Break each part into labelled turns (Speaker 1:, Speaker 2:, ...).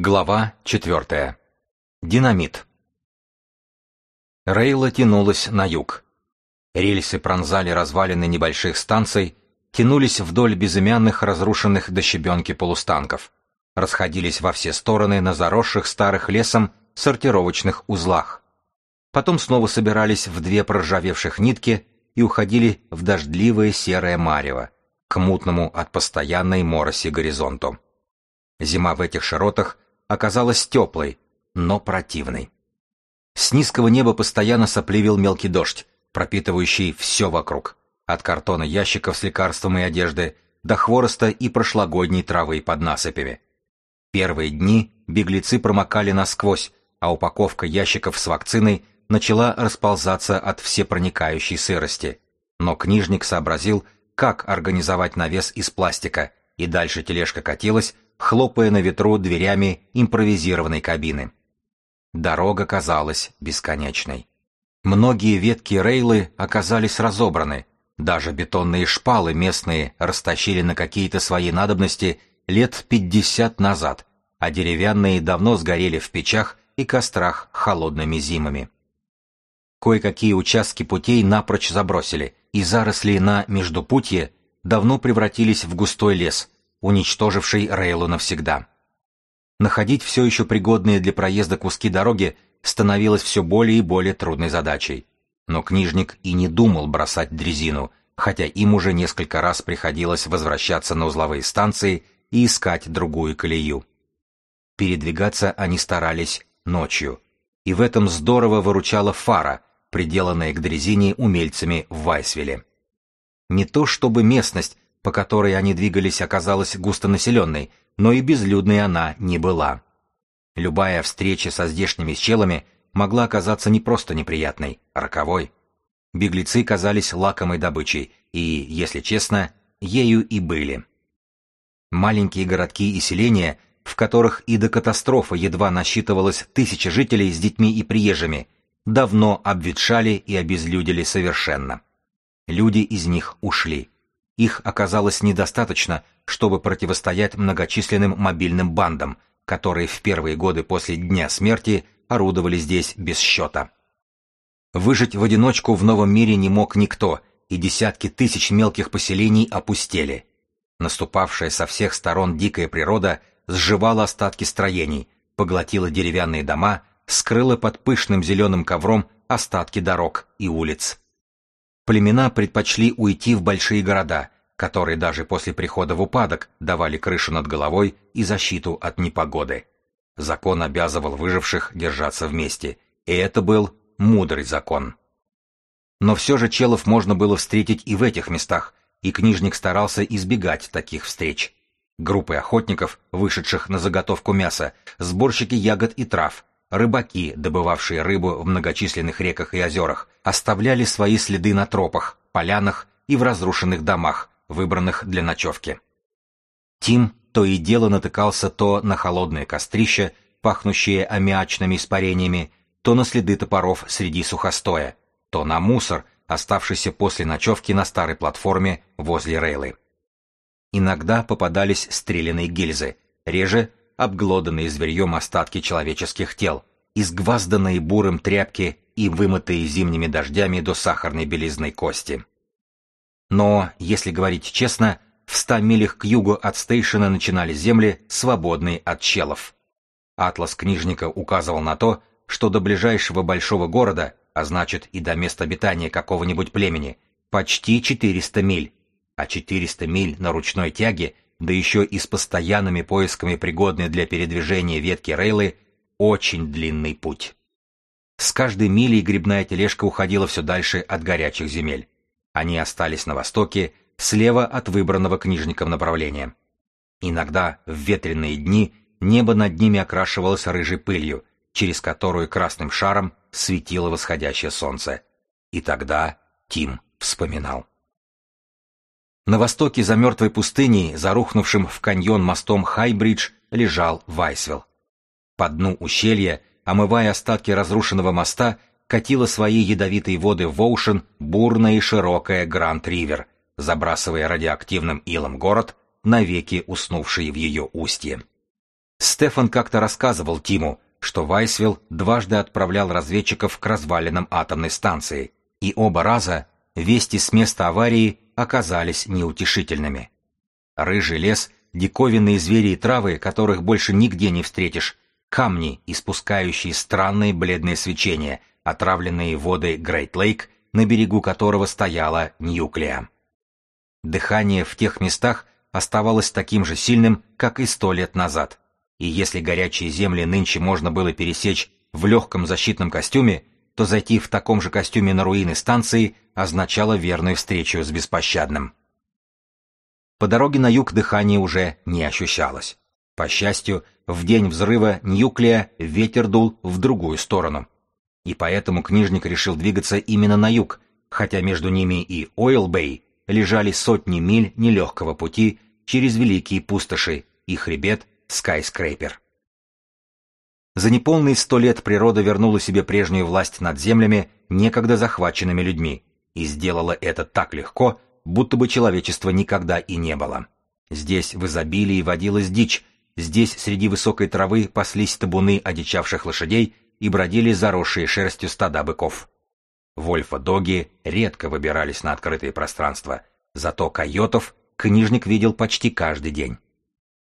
Speaker 1: Глава четвертая. Динамит. Рейла тянулась на юг. Рельсы пронзали развалины небольших станций, тянулись вдоль безымянных разрушенных до щебенки полустанков, расходились во все стороны на заросших старых лесом сортировочных узлах. Потом снова собирались в две проржавевших нитки и уходили в дождливое серое марево, к мутному от постоянной мороси горизонту. Зима в этих широтах оказалась теплой, но противной. С низкого неба постоянно сопливил мелкий дождь, пропитывающий все вокруг, от картона ящиков с лекарством и одежды до хвороста и прошлогодней травы под насыпями. Первые дни беглецы промокали насквозь, а упаковка ящиков с вакциной начала расползаться от всепроникающей сырости. Но книжник сообразил, как организовать навес из пластика, и дальше тележка катилась, хлопая на ветру дверями импровизированной кабины. Дорога казалась бесконечной. Многие ветки рейлы оказались разобраны, даже бетонные шпалы местные растащили на какие-то свои надобности лет пятьдесят назад, а деревянные давно сгорели в печах и кострах холодными зимами. Кое-какие участки путей напрочь забросили, и заросли на междупутье давно превратились в густой лес, уничтоживший Рейлу навсегда. Находить все еще пригодные для проезда куски дороги становилось все более и более трудной задачей. Но книжник и не думал бросать дрезину, хотя им уже несколько раз приходилось возвращаться на узловые станции и искать другую колею. Передвигаться они старались ночью, и в этом здорово выручала фара, приделанная к дрезине умельцами в Вайсвилле. Не то чтобы местность по которой они двигались, оказалась густонаселенной, но и безлюдной она не была. Любая встреча со здешними челами могла оказаться не просто неприятной, а роковой. Беглецы казались лакомой добычей, и, если честно, ею и были. Маленькие городки и селения, в которых и до катастрофы едва насчитывалось тысячи жителей с детьми и приезжими, давно обветшали и обезлюдили совершенно. Люди из них ушли, их оказалось недостаточно, чтобы противостоять многочисленным мобильным бандам, которые в первые годы после Дня смерти орудовали здесь без счета. Выжить в одиночку в новом мире не мог никто, и десятки тысяч мелких поселений опустели. Наступавшая со всех сторон дикая природа сживала остатки строений, поглотила деревянные дома, скрыла под пышным зеленым ковром остатки дорог и улиц племена предпочли уйти в большие города, которые даже после прихода в упадок давали крышу над головой и защиту от непогоды. Закон обязывал выживших держаться вместе, и это был мудрый закон. Но все же челов можно было встретить и в этих местах, и книжник старался избегать таких встреч. Группы охотников, вышедших на заготовку мяса, сборщики ягод и трав, Рыбаки, добывавшие рыбу в многочисленных реках и озерах, оставляли свои следы на тропах, полянах и в разрушенных домах, выбранных для ночевки. Тим то и дело натыкался то на холодное кострище, пахнущее аммиачными испарениями, то на следы топоров среди сухостоя, то на мусор, оставшийся после ночевки на старой платформе возле рейлы. Иногда попадались стреляные гильзы, реже обглоданные зверьем остатки человеческих тел, изгвазданные бурым тряпки и вымытые зимними дождями до сахарной белизной кости. Но, если говорить честно, в ста милях к югу от стейшена начинались земли, свободные от челов. Атлас книжника указывал на то, что до ближайшего большого города, а значит и до места обитания какого-нибудь племени, почти 400 миль, а 400 миль на ручной тяге – да еще и с постоянными поисками пригодной для передвижения ветки рейлы, очень длинный путь. С каждой милей грибная тележка уходила все дальше от горячих земель. Они остались на востоке, слева от выбранного книжником направления. Иногда в ветреные дни небо над ними окрашивалось рыжей пылью, через которую красным шаром светило восходящее солнце. И тогда Тим вспоминал. На востоке за мертвой пустыней, зарухнувшим в каньон мостом Хайбридж, лежал Вайсвилл. По дну ущелья, омывая остатки разрушенного моста, катила свои ядовитые воды в Оушен бурная и широкая Гранд-Ривер, забрасывая радиоактивным илом город, навеки уснувший в ее устье. Стефан как-то рассказывал Тиму, что Вайсвилл дважды отправлял разведчиков к развалинам атомной станции, и оба раза вести с места аварии оказались неутешительными. Рыжий лес, диковинные звери и травы, которых больше нигде не встретишь, камни, испускающие странные бледные свечения, отравленные воды Грейт-Лейк, на берегу которого стояла Ньюклея. Дыхание в тех местах оставалось таким же сильным, как и сто лет назад, и если горячие земли нынче можно было пересечь в легком защитном костюме, то зайти в таком же костюме на руины станции означало верную встречу с беспощадным. По дороге на юг дыхание уже не ощущалось. По счастью, в день взрыва Ньюклея ветер дул в другую сторону. И поэтому книжник решил двигаться именно на юг, хотя между ними и Ойл-Бэй лежали сотни миль нелегкого пути через великие пустоши и хребет Скайскрейпер. За неполные сто лет природа вернула себе прежнюю власть над землями, некогда захваченными людьми, и сделала это так легко, будто бы человечества никогда и не было. Здесь в изобилии водилась дичь, здесь среди высокой травы паслись табуны одичавших лошадей и бродили заросшие шерстью стада быков. Вольфа-доги редко выбирались на открытые пространства, зато койотов книжник видел почти каждый день.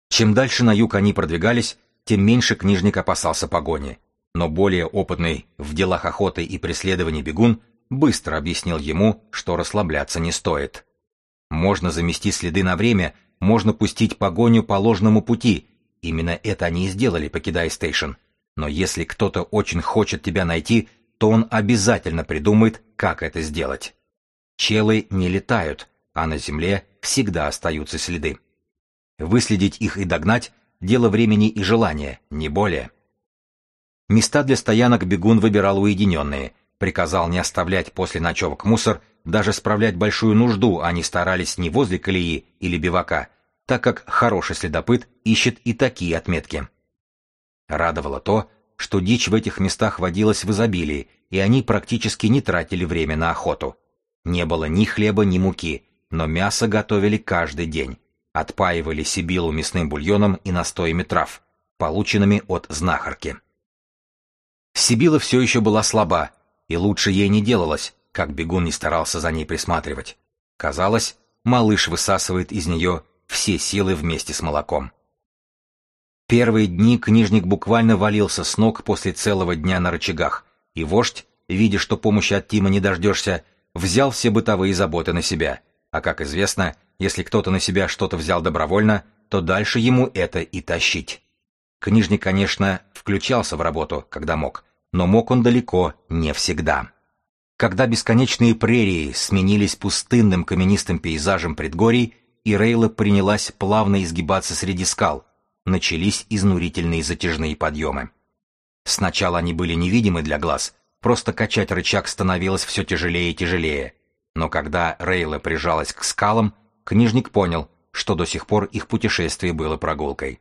Speaker 1: Чем дальше на юг они продвигались, тем меньше книжник опасался погони, но более опытный в делах охоты и преследования бегун быстро объяснил ему, что расслабляться не стоит. Можно замести следы на время, можно пустить погоню по ложному пути. Именно это они и сделали, покидая стейшн. Но если кто-то очень хочет тебя найти, то он обязательно придумает, как это сделать. Челы не летают, а на земле всегда остаются следы. Выследить их и догнать – дело времени и желания, не более. Места для стоянок бегун выбирал уединенные, приказал не оставлять после ночевок мусор, даже справлять большую нужду они старались не возле колеи или бивака, так как хороший следопыт ищет и такие отметки. Радовало то, что дичь в этих местах водилась в изобилии, и они практически не тратили время на охоту. Не было ни хлеба, ни муки, но мясо готовили каждый день. Отпаивали Сибилу мясным бульоном и настоями трав, полученными от знахарки. Сибила все еще была слаба, и лучше ей не делалось, как бегун не старался за ней присматривать. Казалось, малыш высасывает из нее все силы вместе с молоком. Первые дни книжник буквально валился с ног после целого дня на рычагах, и вождь, видя, что помощи от Тима не дождешься, взял все бытовые заботы на себя. А как известно, если кто-то на себя что-то взял добровольно, то дальше ему это и тащить. Книжник, конечно, включался в работу, когда мог, но мог он далеко не всегда. Когда бесконечные прерии сменились пустынным каменистым пейзажем предгорий, и Рейла принялась плавно изгибаться среди скал, начались изнурительные затяжные подъемы. Сначала они были невидимы для глаз, просто качать рычаг становилось все тяжелее и тяжелее. Но когда Рейла прижалась к скалам, книжник понял, что до сих пор их путешествие было прогулкой.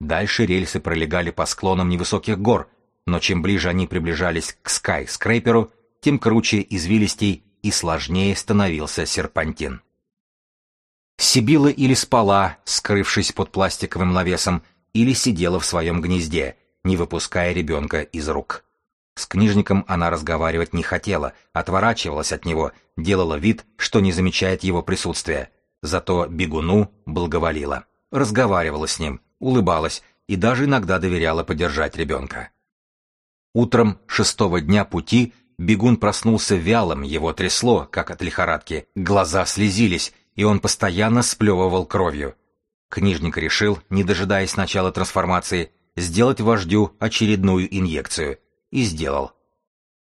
Speaker 1: Дальше рельсы пролегали по склонам невысоких гор, но чем ближе они приближались к Скай-скрейперу, тем круче, извилистей и сложнее становился серпантин. Сибила или спала, скрывшись под пластиковым навесом, или сидела в своем гнезде, не выпуская ребенка из рук. С книжником она разговаривать не хотела, отворачивалась от него, делала вид, что не замечает его присутствия. Зато бегуну благоволила. Разговаривала с ним, улыбалась и даже иногда доверяла подержать ребенка. Утром шестого дня пути бегун проснулся вялым, его трясло, как от лихорадки, глаза слезились, и он постоянно сплевывал кровью. Книжник решил, не дожидаясь начала трансформации, сделать вождю очередную инъекцию. И сделал.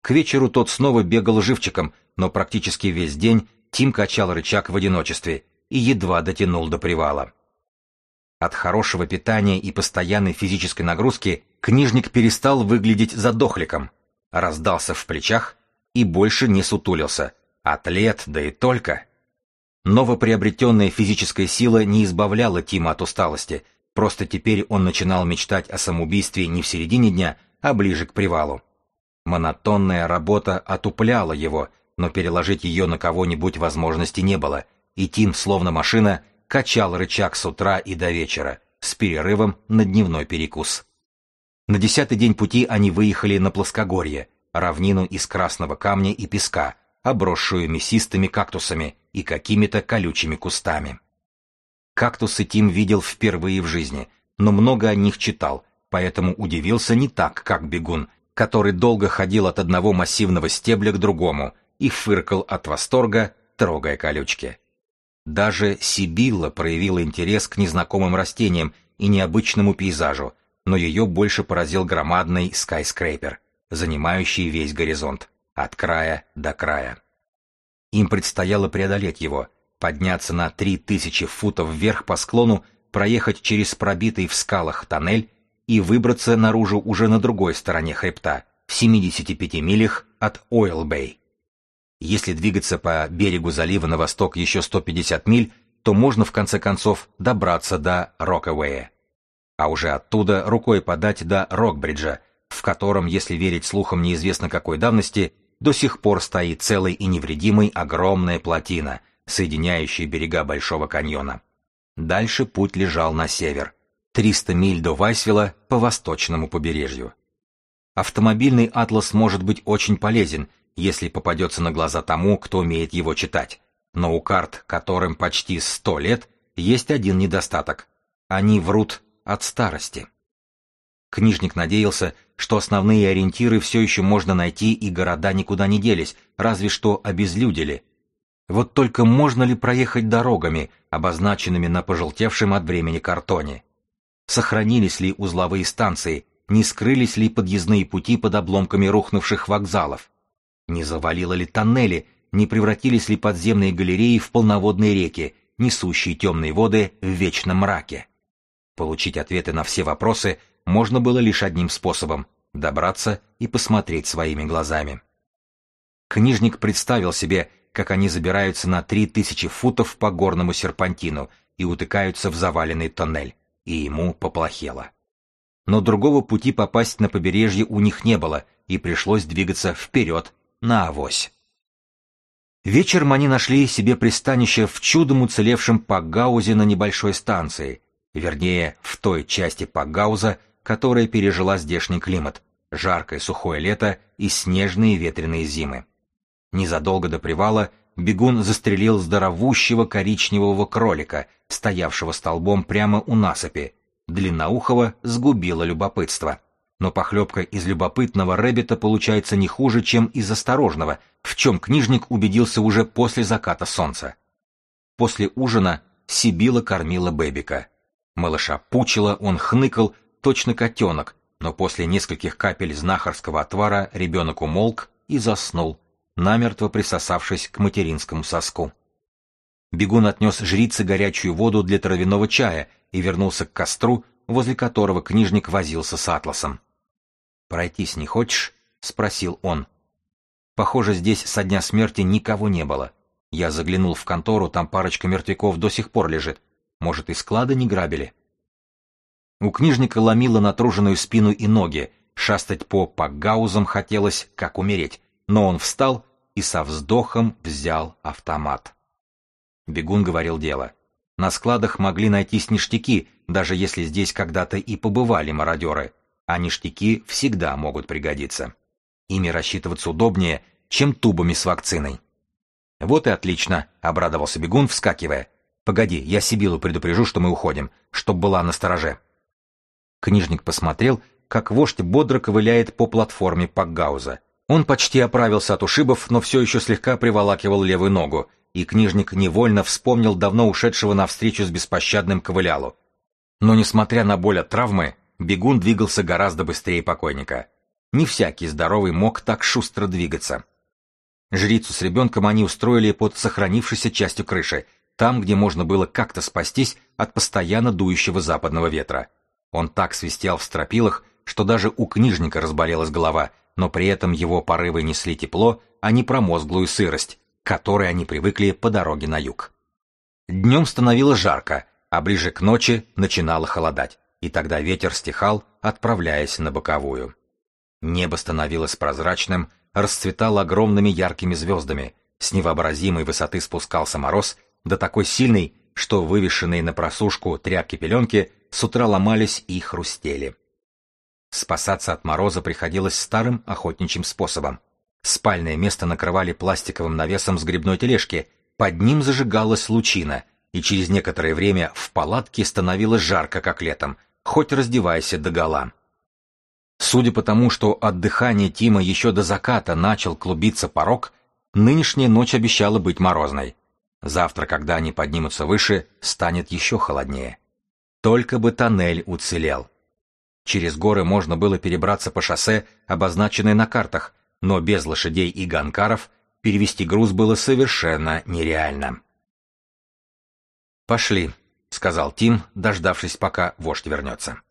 Speaker 1: К вечеру тот снова бегал живчиком, но практически весь день Тим качал рычаг в одиночестве и едва дотянул до привала. От хорошего питания и постоянной физической нагрузки книжник перестал выглядеть задохликом, раздался в плечах и больше не сутулился. Атлет, да и только. Новоприобретенная физическая сила не избавляла Тима от усталости, просто теперь он начинал мечтать о самоубийстве не в середине дня, а ближе к привалу. Монотонная работа отупляла его, но переложить ее на кого-нибудь возможности не было, и Тим, словно машина, качал рычаг с утра и до вечера, с перерывом на дневной перекус. На десятый день пути они выехали на плоскогорье, равнину из красного камня и песка, обросшую мясистыми кактусами и какими-то колючими кустами. Кактусы Тим видел впервые в жизни, но много о них читал, поэтому удивился не так, как бегун, который долго ходил от одного массивного стебля к другому и фыркал от восторга, трогая колючки. Даже Сибилла проявила интерес к незнакомым растениям и необычному пейзажу, но ее больше поразил громадный скайскрейпер, занимающий весь горизонт, от края до края. Им предстояло преодолеть его, подняться на три тысячи футов вверх по склону, проехать через пробитый в скалах тоннель и выбраться наружу уже на другой стороне хребта, в 75 милях от Ойл-Бэй. Если двигаться по берегу залива на восток еще 150 миль, то можно в конце концов добраться до Рокавея. А уже оттуда рукой подать до Рокбриджа, в котором, если верить слухам неизвестно какой давности, до сих пор стоит целой и невредимой огромная плотина, соединяющая берега Большого каньона. Дальше путь лежал на север, 300 миль до Вайсвилла по восточному побережью. Автомобильный атлас может быть очень полезен, если попадется на глаза тому, кто умеет его читать. Но у карт, которым почти 100 лет, есть один недостаток. Они врут от старости. Книжник надеялся, что основные ориентиры все еще можно найти и города никуда не делись, разве что обезлюдили. Вот только можно ли проехать дорогами, обозначенными на пожелтевшем от времени картоне? Сохранились ли узловые станции, не скрылись ли подъездные пути под обломками рухнувших вокзалов? Не завалило ли тоннели, не превратились ли подземные галереи в полноводные реки, несущие темные воды в вечном мраке? Получить ответы на все вопросы можно было лишь одним способом — добраться и посмотреть своими глазами. Книжник представил себе, как они забираются на три тысячи футов по горному серпантину и утыкаются в заваленный тоннель и ему поплохело. Но другого пути попасть на побережье у них не было, и пришлось двигаться вперед, на авось. Вечером они нашли себе пристанище в чудом уцелевшем Пагаузе на небольшой станции, вернее, в той части Пагауза, которая пережила здешний климат, жаркое сухое лето и снежные ветреные зимы. Незадолго до привала бегун застрелил здоровущего коричневого кролика, стоявшего столбом прямо у насыпи. Длинноухого сгубило любопытство. Но похлебка из любопытного рэббита получается не хуже, чем из осторожного, в чем книжник убедился уже после заката солнца. После ужина Сибила кормила Бэбика. Малыша пучила, он хныкал, точно котенок, но после нескольких капель знахарского отвара ребенок умолк и заснул, намертво присосавшись к материнскому соску. Бегун отнес жрице горячую воду для травяного чая и вернулся к костру, возле которого книжник возился с атласом. «Пройтись не хочешь?» — спросил он. Похоже, здесь со дня смерти никого не было. Я заглянул в контору, там парочка мертвяков до сих пор лежит. Может, и склады не грабили? У книжника ломило натруженную спину и ноги, шастать по пагаузам хотелось, как умереть, но он встал и со вздохом взял автомат. Бегун говорил дело. На складах могли найтись ништяки, даже если здесь когда-то и побывали мародеры, а ништяки всегда могут пригодиться. Ими рассчитываться удобнее, чем тубами с вакциной. «Вот и отлично», — обрадовался бегун, вскакивая. «Погоди, я Сибилу предупрежу, что мы уходим, чтоб была на стороже». Книжник посмотрел, как вождь бодро ковыляет по платформе Пакгауза. Он почти оправился от ушибов, но все еще слегка приволакивал левую ногу, и книжник невольно вспомнил давно ушедшего навстречу с беспощадным ковылялу. Но, несмотря на боль от травмы, бегун двигался гораздо быстрее покойника. Не всякий здоровый мог так шустро двигаться. Жрицу с ребенком они устроили под сохранившейся частью крыши, там, где можно было как-то спастись от постоянно дующего западного ветра. Он так свистел в стропилах, что даже у книжника разболелась голова, но при этом его порывы несли тепло, а не промозглую сырость, к которой они привыкли по дороге на юг. Днем становилось жарко, а ближе к ночи начинало холодать, и тогда ветер стихал, отправляясь на боковую. Небо становилось прозрачным, расцветало огромными яркими звездами, с невообразимой высоты спускался мороз, да такой сильный, что вывешенные на просушку тряпки-пеленки с утра ломались и хрустели. Спасаться от мороза приходилось старым охотничьим способом. Спальное место накрывали пластиковым навесом с грибной тележки, под ним зажигалась лучина, и через некоторое время в палатке становилось жарко, как летом, хоть раздевайся догола. Судя по тому, что от дыхания Тима еще до заката начал клубиться порог, нынешняя ночь обещала быть морозной. Завтра, когда они поднимутся выше, станет еще холоднее. Только бы тоннель уцелел. Через горы можно было перебраться по шоссе, обозначенное на картах, но без лошадей и ганкаров перевести груз было совершенно нереально. «Пошли», — сказал Тим, дождавшись, пока вождь вернется.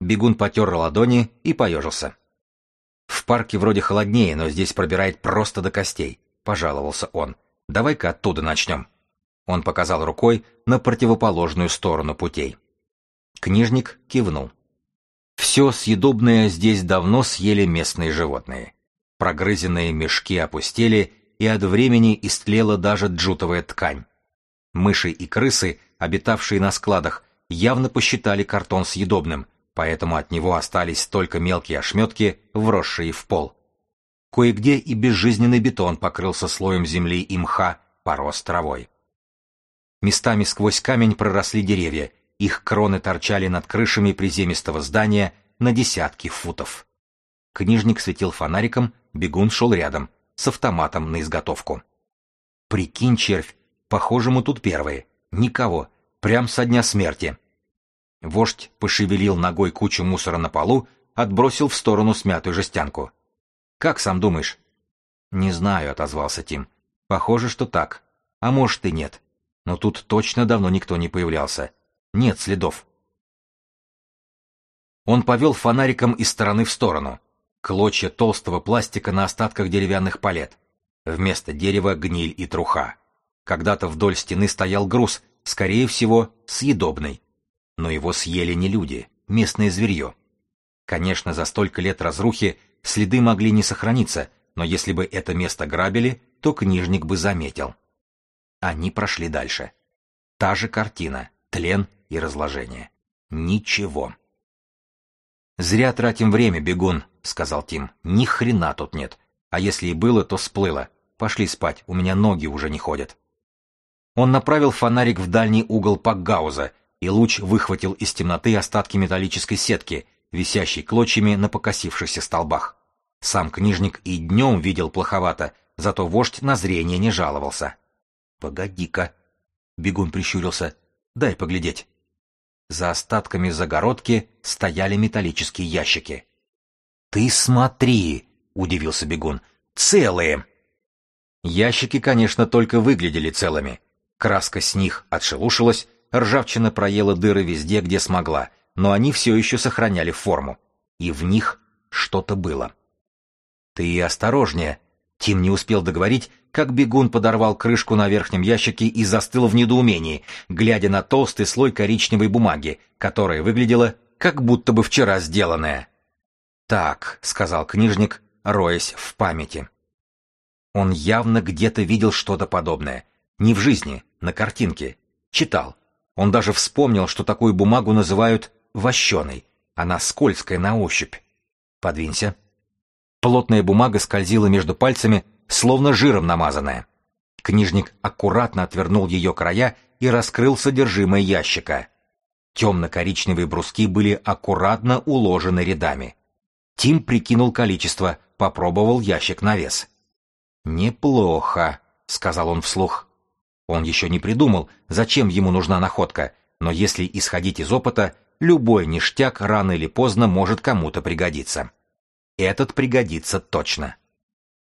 Speaker 1: Бегун потер ладони и поежился. «В парке вроде холоднее, но здесь пробирает просто до костей», — пожаловался он. «Давай-ка оттуда начнем». Он показал рукой на противоположную сторону путей. Книжник кивнул. Все съедобное здесь давно съели местные животные. Прогрызенные мешки опустели, и от времени истлела даже джутовая ткань. Мыши и крысы, обитавшие на складах, явно посчитали картон съедобным, поэтому от него остались только мелкие ошметки, вросшие в пол. Кое-где и безжизненный бетон покрылся слоем земли и мха, порос травой. Местами сквозь камень проросли деревья, их кроны торчали над крышами приземистого здания на десятки футов. Книжник светил фонариком, бегун шел рядом, с автоматом на изготовку. «Прикинь, червь, похоже, мы тут первые. Никого. Прям со дня смерти». Вождь пошевелил ногой кучу мусора на полу, отбросил в сторону смятую жестянку. «Как сам думаешь?» «Не знаю», — отозвался Тим. «Похоже, что так. А может и нет. Но тут точно давно никто не появлялся. Нет следов. Он повел фонариком из стороны в сторону. Клочья толстого пластика на остатках деревянных палет. Вместо дерева гниль и труха. Когда-то вдоль стены стоял груз, скорее всего, съедобный. Но его съели не люди, местное зверье. Конечно, за столько лет разрухи следы могли не сохраниться, но если бы это место грабили, то книжник бы заметил. Они прошли дальше. Та же картина, тлен и разложение. Ничего. «Зря тратим время, бегун», — сказал Тим. «Ни хрена тут нет. А если и было, то сплыло. Пошли спать, у меня ноги уже не ходят». Он направил фонарик в дальний угол Пакгауза, и луч выхватил из темноты остатки металлической сетки, висящей клочьями на покосившихся столбах. Сам книжник и днем видел плоховато, зато вождь на зрение не жаловался. «Погоди-ка!» — бегун прищурился. «Дай поглядеть». За остатками загородки стояли металлические ящики. «Ты смотри!» — удивился бегун. «Целые!» Ящики, конечно, только выглядели целыми. Краска с них отшелушилась, ржавчина проела дыры везде, где смогла, но они все еще сохраняли форму. И в них что-то было. «Ты осторожнее!» Тим не успел договорить, как бегун подорвал крышку на верхнем ящике и застыл в недоумении, глядя на толстый слой коричневой бумаги, которая выглядела как будто бы вчера сделанная. «Так», — сказал книжник, роясь в памяти. Он явно где-то видел что-то подобное. Не в жизни, на картинке. Читал. Он даже вспомнил, что такую бумагу называют «вощеной». Она скользкая на ощупь. Подвинься. Плотная бумага скользила между пальцами, словно жиром намазанная. Книжник аккуратно отвернул ее края и раскрыл содержимое ящика. Темно-коричневые бруски были аккуратно уложены рядами. Тим прикинул количество, попробовал ящик на вес. «Неплохо», — сказал он вслух. Он еще не придумал, зачем ему нужна находка, но если исходить из опыта, любой ништяк рано или поздно может кому-то пригодиться. Этот пригодится точно.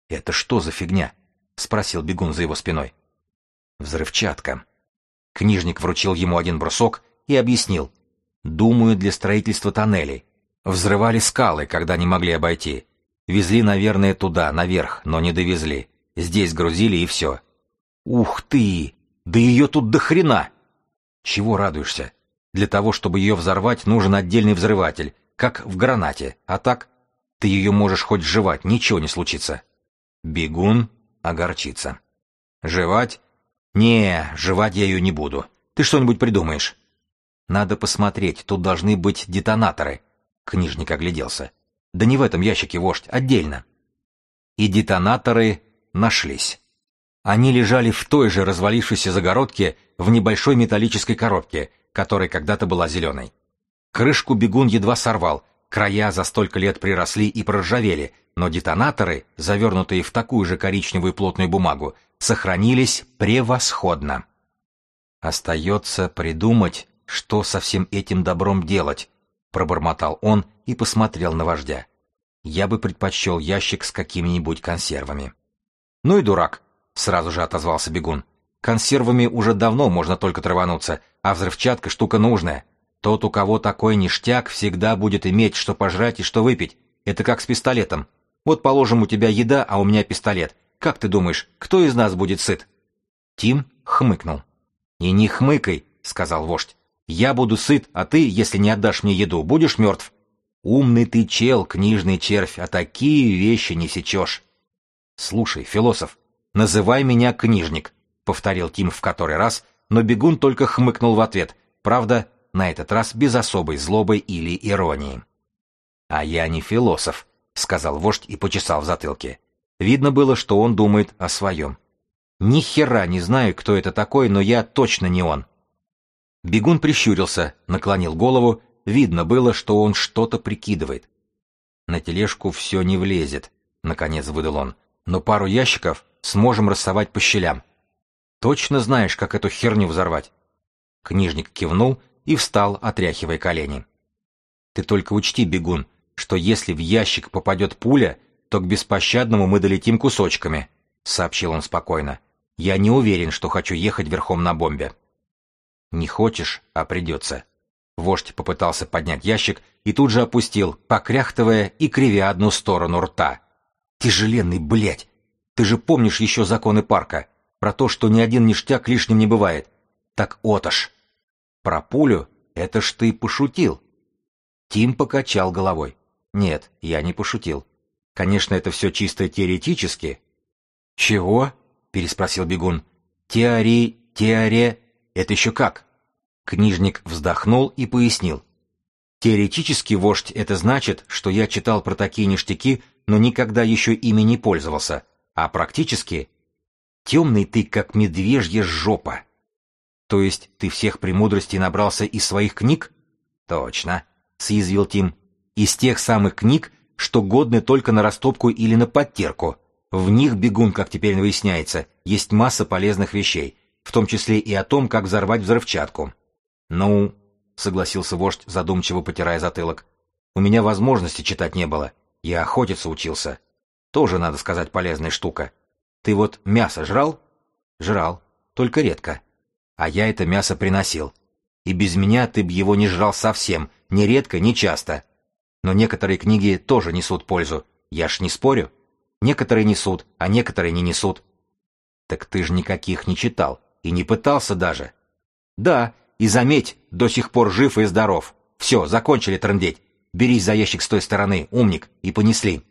Speaker 1: «Это что за фигня?» — спросил бегун за его спиной. «Взрывчатка». Книжник вручил ему один брусок и объяснил. «Думаю, для строительства тоннелей. Взрывали скалы, когда не могли обойти. Везли, наверное, туда, наверх, но не довезли. Здесь грузили и все». «Ух ты! Да ее тут до хрена!» «Чего радуешься? Для того, чтобы ее взорвать, нужен отдельный взрыватель, как в гранате, а так ты ее можешь хоть жевать, ничего не случится». Бегун огорчится. Жевать? Не, жевать я ее не буду. Ты что-нибудь придумаешь? Надо посмотреть, тут должны быть детонаторы. Книжник огляделся. Да не в этом ящике, вождь, отдельно. И детонаторы нашлись. Они лежали в той же развалившейся загородке в небольшой металлической коробке, которая когда-то была зеленой. Крышку бегун едва сорвал, края за столько лет приросли и проржавели, но детонаторы, завернутые в такую же коричневую плотную бумагу, сохранились превосходно. Остается придумать, что со всем этим добром делать, пробормотал он и посмотрел на вождя. Я бы предпочел ящик с какими-нибудь консервами. Ну и дурак, сразу же отозвался бегун. Консервами уже давно можно только травануться, а взрывчатка штука нужная. Тот, у кого такой ништяк, всегда будет иметь, что пожрать и что выпить. Это как с пистолетом. Вот, положим, у тебя еда, а у меня пистолет. Как ты думаешь, кто из нас будет сыт? Тим хмыкнул. И не хмыкай, сказал вождь. Я буду сыт, а ты, если не отдашь мне еду, будешь мертв. Умный ты чел, книжный червь, а такие вещи не сечешь. Слушай, философ, называй меня книжник, повторил Тим в который раз, но бегун только хмыкнул в ответ, правда, на этот раз без особой злобы или иронии. «А я не философ», — сказал вождь и почесал в затылке. Видно было, что он думает о своем. «Ни хера не знаю, кто это такой, но я точно не он». Бегун прищурился, наклонил голову, видно было, что он что-то прикидывает. «На тележку все не влезет», — наконец выдал он, «но пару ящиков сможем рассовать по щелям. Точно знаешь, как эту херню взорвать?» Книжник кивнул и встал, отряхивая колени. «Ты только учти, бегун, что если в ящик попадет пуля, то к беспощадному мы долетим кусочками», — сообщил он спокойно. «Я не уверен, что хочу ехать верхом на бомбе». «Не хочешь, а придется». Вождь попытался поднять ящик и тут же опустил, покряхтывая и кривя одну сторону рта. «Тяжеленный, блядь! Ты же помнишь еще законы парка? Про то, что ни один ништяк лишним не бывает. Так отож!» Про пулю это ж ты пошутил. Тим покачал головой. Нет, я не пошутил. Конечно, это все чисто теоретически. Чего? переспросил бегун. Теори, теоре, это еще как? Книжник вздохнул и пояснил. Теоретически, вождь, это значит, что я читал про такие ништяки, но никогда еще ими не пользовался. А практически... Темный ты, как медвежья жопа. То есть ты всех премудростей набрался из своих книг? Точно, съязвил Тим. Из тех самых книг, что годны только на растопку или на подтерку. В них, бегун, как теперь выясняется, есть масса полезных вещей, в том числе и о том, как взорвать взрывчатку. Ну, согласился вождь, задумчиво потирая затылок. У меня возможности читать не было. Я охотиться учился. Тоже, надо сказать, полезная штука. Ты вот мясо жрал? Жрал, только редко. А я это мясо приносил. И без меня ты б его не жрал совсем, ни редко, ни часто. Но некоторые книги тоже несут пользу. Я ж не спорю. Некоторые несут, а некоторые не несут. Так ты ж никаких не читал. И не пытался даже. Да, и заметь, до сих пор жив и здоров. Все, закончили трындеть. Берись за ящик с той стороны, умник, и понесли.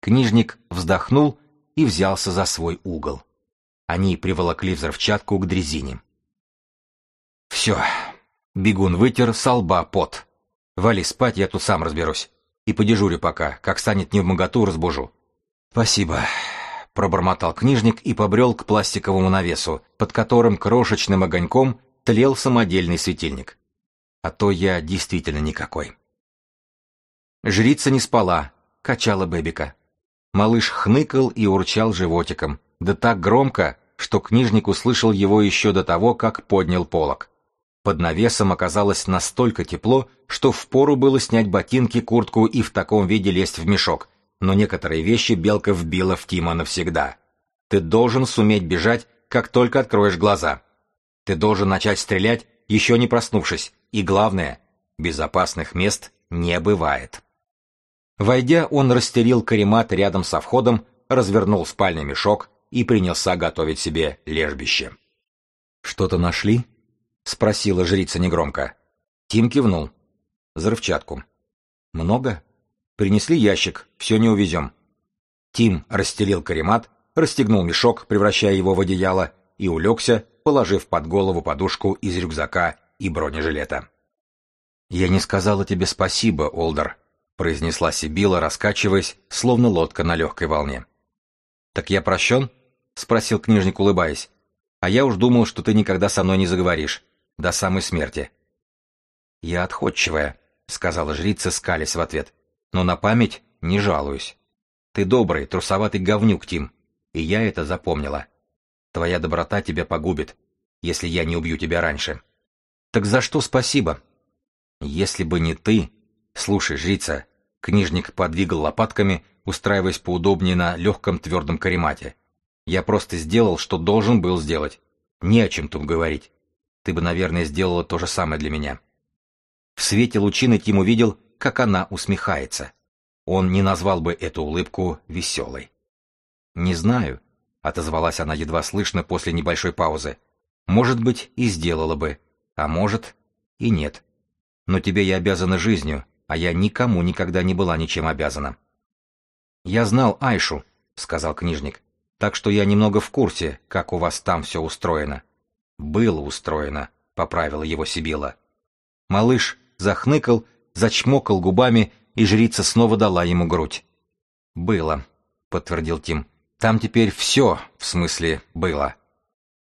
Speaker 1: Книжник вздохнул и взялся за свой угол. Они приволокли взрывчатку к дрезине. «Все». Бегун вытер со лба пот. «Вали спать, я тут сам разберусь. И подежурю пока, как станет не в моготу, разбужу». «Спасибо», — пробормотал книжник и побрел к пластиковому навесу, под которым крошечным огоньком тлел самодельный светильник. А то я действительно никакой. Жрица не спала, качала бэбика. Малыш хныкал и урчал животиком, да так громко, что книжник услышал его еще до того, как поднял полог. Под навесом оказалось настолько тепло, что впору было снять ботинки, куртку и в таком виде лезть в мешок, но некоторые вещи Белка вбила в Тима навсегда. Ты должен суметь бежать, как только откроешь глаза. Ты должен начать стрелять, еще не проснувшись, и главное, безопасных мест не бывает. Войдя, он расстелил каремат рядом со входом, развернул спальный мешок, и принялся готовить себе лежбище. «Что-то нашли?» — спросила жрица негромко. Тим кивнул. «Взрывчатку». «Много?» «Принесли ящик, все не увезем». Тим расстелил каремат, расстегнул мешок, превращая его в одеяло, и улегся, положив под голову подушку из рюкзака и бронежилета. «Я не сказала тебе спасибо, Олдер», — произнесла Сибила, раскачиваясь, словно лодка на легкой волне. «Так я прощен?» — спросил книжник, улыбаясь. «А я уж думал, что ты никогда со мной не заговоришь. До самой смерти». «Я отходчивая», — сказала жрица, скалясь в ответ. «Но на память не жалуюсь. Ты добрый, трусоватый говнюк, Тим, и я это запомнила. Твоя доброта тебя погубит, если я не убью тебя раньше. Так за что спасибо? Если бы не ты... Слушай, жрица, книжник подвигал лопатками, устраиваясь поудобнее на легком твердом каремате. Я просто сделал, что должен был сделать. Не о чем тут говорить. Ты бы, наверное, сделала то же самое для меня. В свете лучины Тим увидел, как она усмехается. Он не назвал бы эту улыбку веселой. «Не знаю», — отозвалась она едва слышно после небольшой паузы. «Может быть, и сделала бы, а может, и нет. Но тебе я обязана жизнью, а я никому никогда не была ничем обязана». «Я знал Айшу», — сказал книжник, «так что я немного в курсе, как у вас там все устроено». «Было устроено», — поправила его Сибила. Малыш захныкал, зачмокал губами и жрица снова дала ему грудь. «Было», — подтвердил Тим. «Там теперь все, в смысле, было.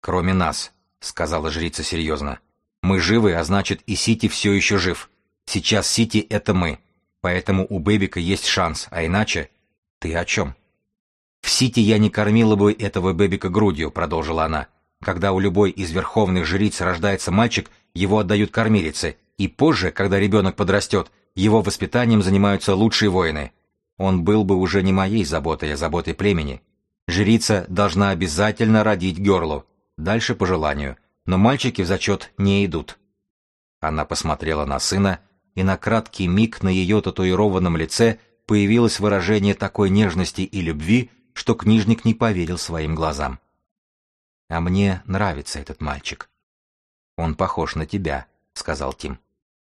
Speaker 1: Кроме нас», — сказала жрица серьезно. «Мы живы, а значит, и Сити все еще жив. Сейчас Сити — это мы. Поэтому у Бэбика есть шанс, а иначе... Ты о чем?» «В Сити я не кормила бы этого Бэбика грудью», — продолжила она. «Когда у любой из верховных жриц рождается мальчик, его отдают кормилице, и позже, когда ребенок подрастет, его воспитанием занимаются лучшие воины. Он был бы уже не моей заботой, а заботой племени. Жрица должна обязательно родить Герлу, дальше по желанию, но мальчики в зачет не идут. Она посмотрела на сына, и на краткий миг на ее татуированном лице появилось выражение такой нежности и любви, что книжник не поверил своим глазам. «А мне нравится этот мальчик». «Он похож на тебя», — сказал Тим.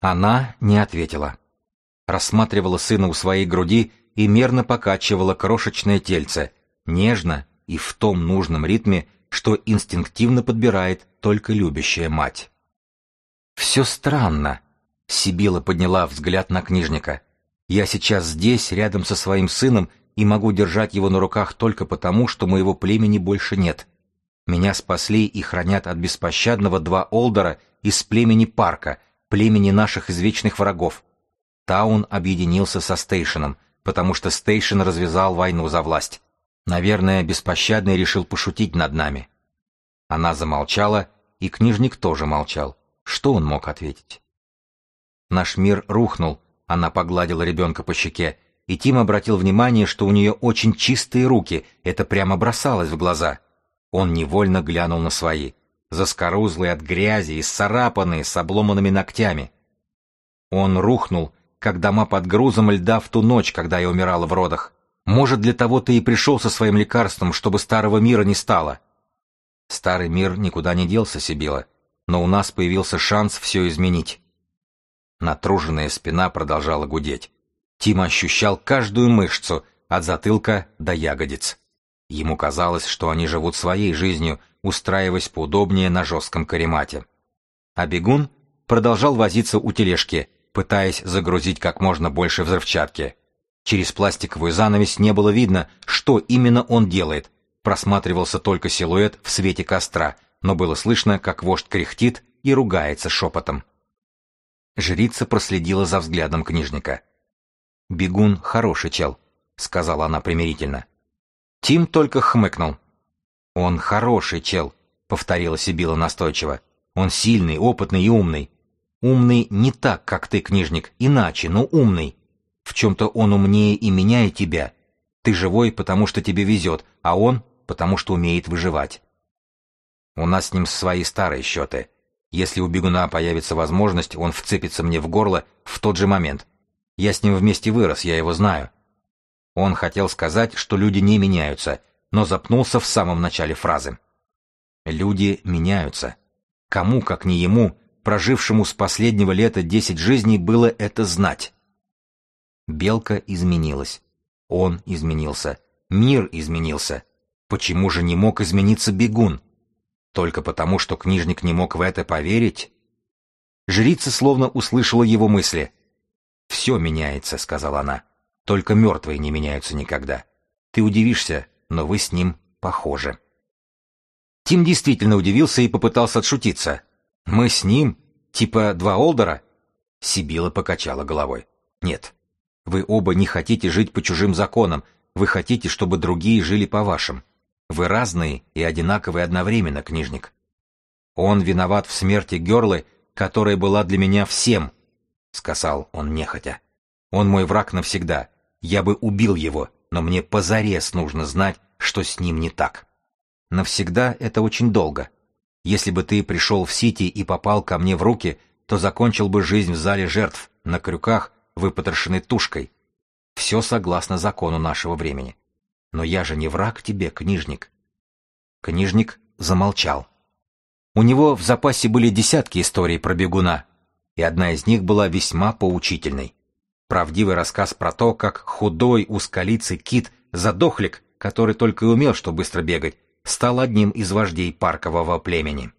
Speaker 1: Она не ответила рассматривала сына у своей груди и мерно покачивала крошечное тельце, нежно и в том нужном ритме, что инстинктивно подбирает только любящая мать. «Все странно», — Сибила подняла взгляд на книжника. «Я сейчас здесь, рядом со своим сыном, и могу держать его на руках только потому, что моего племени больше нет. Меня спасли и хранят от беспощадного два Олдера из племени Парка, племени наших извечных врагов. Таун объединился со Стейшеном, потому что Стейшен развязал войну за власть. Наверное, беспощадный решил пошутить над нами. Она замолчала, и книжник тоже молчал. Что он мог ответить? Наш мир рухнул, она погладила ребенка по щеке, и Тим обратил внимание, что у нее очень чистые руки, это прямо бросалось в глаза. Он невольно глянул на свои, заскорузлые от грязи и сцарапанные с обломанными ногтями. Он рухнул, как дома под грузом льда в ту ночь, когда я умирала в родах. Может, для того ты и пришел со своим лекарством, чтобы старого мира не стало. Старый мир никуда не делся, Сибила, но у нас появился шанс все изменить. Натруженная спина продолжала гудеть. Тим ощущал каждую мышцу, от затылка до ягодиц. Ему казалось, что они живут своей жизнью, устраиваясь поудобнее на жестком каремате. А бегун продолжал возиться у тележки, пытаясь загрузить как можно больше взрывчатки. Через пластиковую занавесь не было видно, что именно он делает. Просматривался только силуэт в свете костра, но было слышно, как вождь кряхтит и ругается шепотом. Жрица проследила за взглядом книжника. «Бегун хороший чел», — сказала она примирительно. Тим только хмыкнул. «Он хороший чел», — повторила Сибила настойчиво. «Он сильный, опытный и умный. Умный не так, как ты, книжник, иначе, но умный. В чем-то он умнее и меня, и тебя. Ты живой, потому что тебе везет, а он, потому что умеет выживать. У нас с ним свои старые счеты. Если у бегуна появится возможность, он вцепится мне в горло в тот же момент. Я с ним вместе вырос, я его знаю. Он хотел сказать, что люди не меняются, но запнулся в самом начале фразы. Люди меняются. Кому, как не ему, прожившему с последнего лета десять жизней, было это знать. Белка изменилась. Он изменился. Мир изменился. Почему же не мог измениться бегун? Только потому, что книжник не мог в это поверить? Жрица словно услышала его мысли. «Все меняется», — сказала она. «Только мертвые не меняются никогда. Ты удивишься, но вы с ним похожи». Тим действительно удивился и попытался отшутиться. «Мы с ним? Типа два Олдера?» Сибила покачала головой. «Нет, вы оба не хотите жить по чужим законам, вы хотите, чтобы другие жили по вашим. Вы разные и одинаковые одновременно, книжник. Он виноват в смерти Герлы, которая была для меня всем, — сказал он нехотя. Он мой враг навсегда. Я бы убил его, но мне позарез нужно знать, что с ним не так. Навсегда это очень долго. Если бы ты пришел в Сити и попал ко мне в руки, то закончил бы жизнь в зале жертв, на крюках, выпотрошенной тушкой. Все согласно закону нашего времени. Но я же не враг тебе, книжник. Книжник замолчал. У него в запасе были десятки историй про бегуна, и одна из них была весьма поучительной. Правдивый рассказ про то, как худой узколицый кит-задохлик, который только и умел что быстро бегать, стал одним из вождей паркового племени.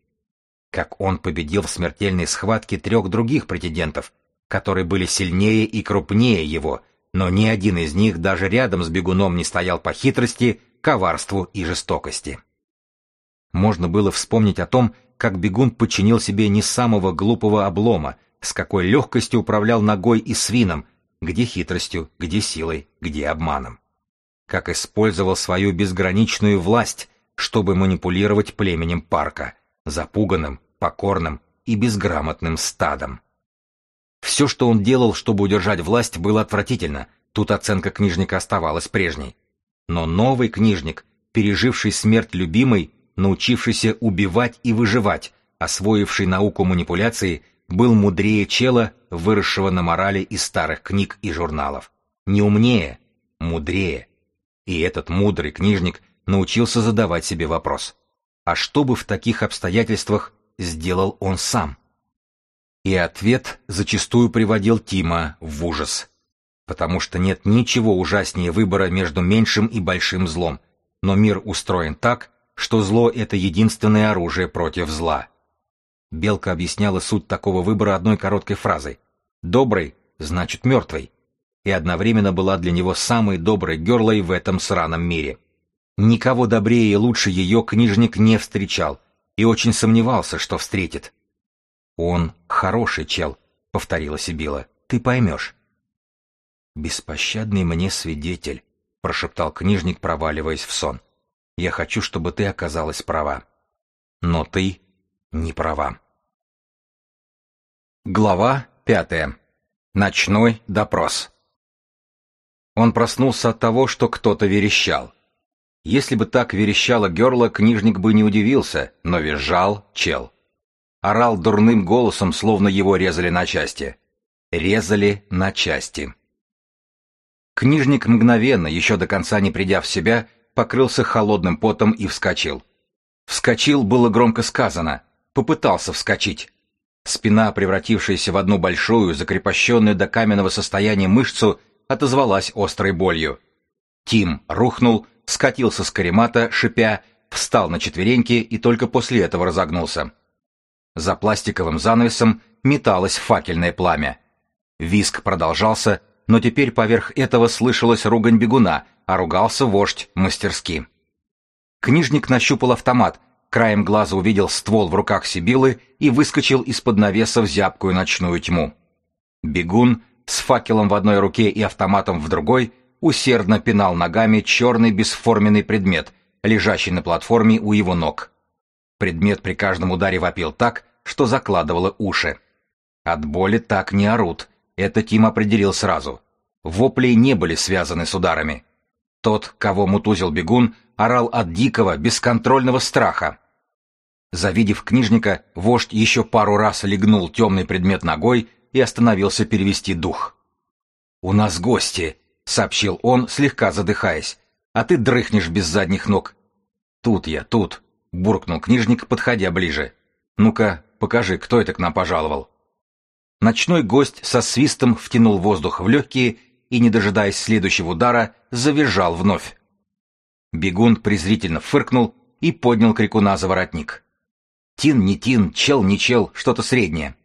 Speaker 1: Как он победил в смертельной схватке трех других претендентов, которые были сильнее и крупнее его, но ни один из них даже рядом с бегуном не стоял по хитрости, коварству и жестокости. Можно было вспомнить о том, как бегун подчинил себе не самого глупого облома, с какой легкостью управлял ногой и свином, где хитростью, где силой, где обманом. Как использовал свою безграничную власть, чтобы манипулировать племенем парка, запуганным, покорным и безграмотным стадом. Все, что он делал, чтобы удержать власть, было отвратительно. Тут оценка книжника оставалась прежней. Но новый книжник, переживший смерть любимой, научившийся убивать и выживать, освоивший науку манипуляции, был мудрее чела, выросшего на морали из старых книг и журналов. Не умнее, мудрее. И этот мудрый книжник научился задавать себе вопрос. А что бы в таких обстоятельствах сделал он сам? И ответ зачастую приводил Тима в ужас. Потому что нет ничего ужаснее выбора между меньшим и большим злом, но мир устроен так, что зло — это единственное оружие против зла. Белка объясняла суть такого выбора одной короткой фразой. «Добрый — значит мертвый», и одновременно была для него самой доброй герлой в этом сраном мире. Никого добрее и лучше ее книжник не встречал и очень сомневался, что встретит. «Он хороший чел», — повторила Сибила. «Ты поймешь». «Беспощадный мне свидетель», — прошептал книжник, проваливаясь в сон. «Я хочу, чтобы ты оказалась права. Но ты не права». Глава пятая. Ночной допрос. Он проснулся от того, что кто-то верещал. Если бы так верещала Герла, книжник бы не удивился, но визжал чел орал дурным голосом, словно его резали на части. Резали на части. Книжник мгновенно, еще до конца не придя в себя, покрылся холодным потом и вскочил. Вскочил было громко сказано, попытался вскочить. Спина, превратившаяся в одну большую, закрепощенную до каменного состояния мышцу, отозвалась острой болью. Тим рухнул, скатился с каремата, шипя, встал на четвереньки и только после этого разогнулся. За пластиковым занавесом металось факельное пламя. Виск продолжался, но теперь поверх этого слышалась ругань бегуна, а ругался вождь мастерски. Книжник нащупал автомат, краем глаза увидел ствол в руках Сибилы и выскочил из-под навеса в зябкую ночную тьму. Бегун с факелом в одной руке и автоматом в другой усердно пинал ногами черный бесформенный предмет, лежащий на платформе у его ног. Предмет при каждом ударе вопил так, что закладывало уши. От боли так не орут, это Тим определил сразу. Вопли не были связаны с ударами. Тот, кого мутузил бегун, орал от дикого, бесконтрольного страха. Завидев книжника, вождь еще пару раз легнул темный предмет ногой и остановился перевести дух. «У нас гости», — сообщил он, слегка задыхаясь, — «а ты дрыхнешь без задних ног». «Тут я, тут», — буркнул книжник, подходя ближе. «Ну-ка, покажи, кто это к нам пожаловал». Ночной гость со свистом втянул воздух в легкие и, не дожидаясь следующего удара, завизжал вновь. Бегун презрительно фыркнул и поднял крикуна за воротник. Тин не тин, чел не чел, что-то среднее.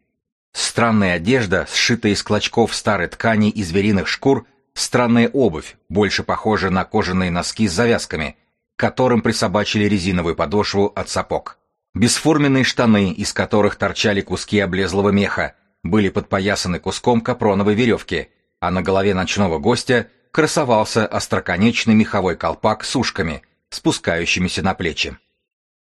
Speaker 1: Странная одежда, сшитая из клочков старой ткани и звериных шкур, странная обувь, больше похожая на кожаные носки с завязками, которым присобачили резиновую подошву от сапог. Бесформенные штаны, из которых торчали куски облезлого меха, были подпоясаны куском капроновой веревки, а на голове ночного гостя красовался остроконечный меховой колпак с ушками, спускающимися на плечи.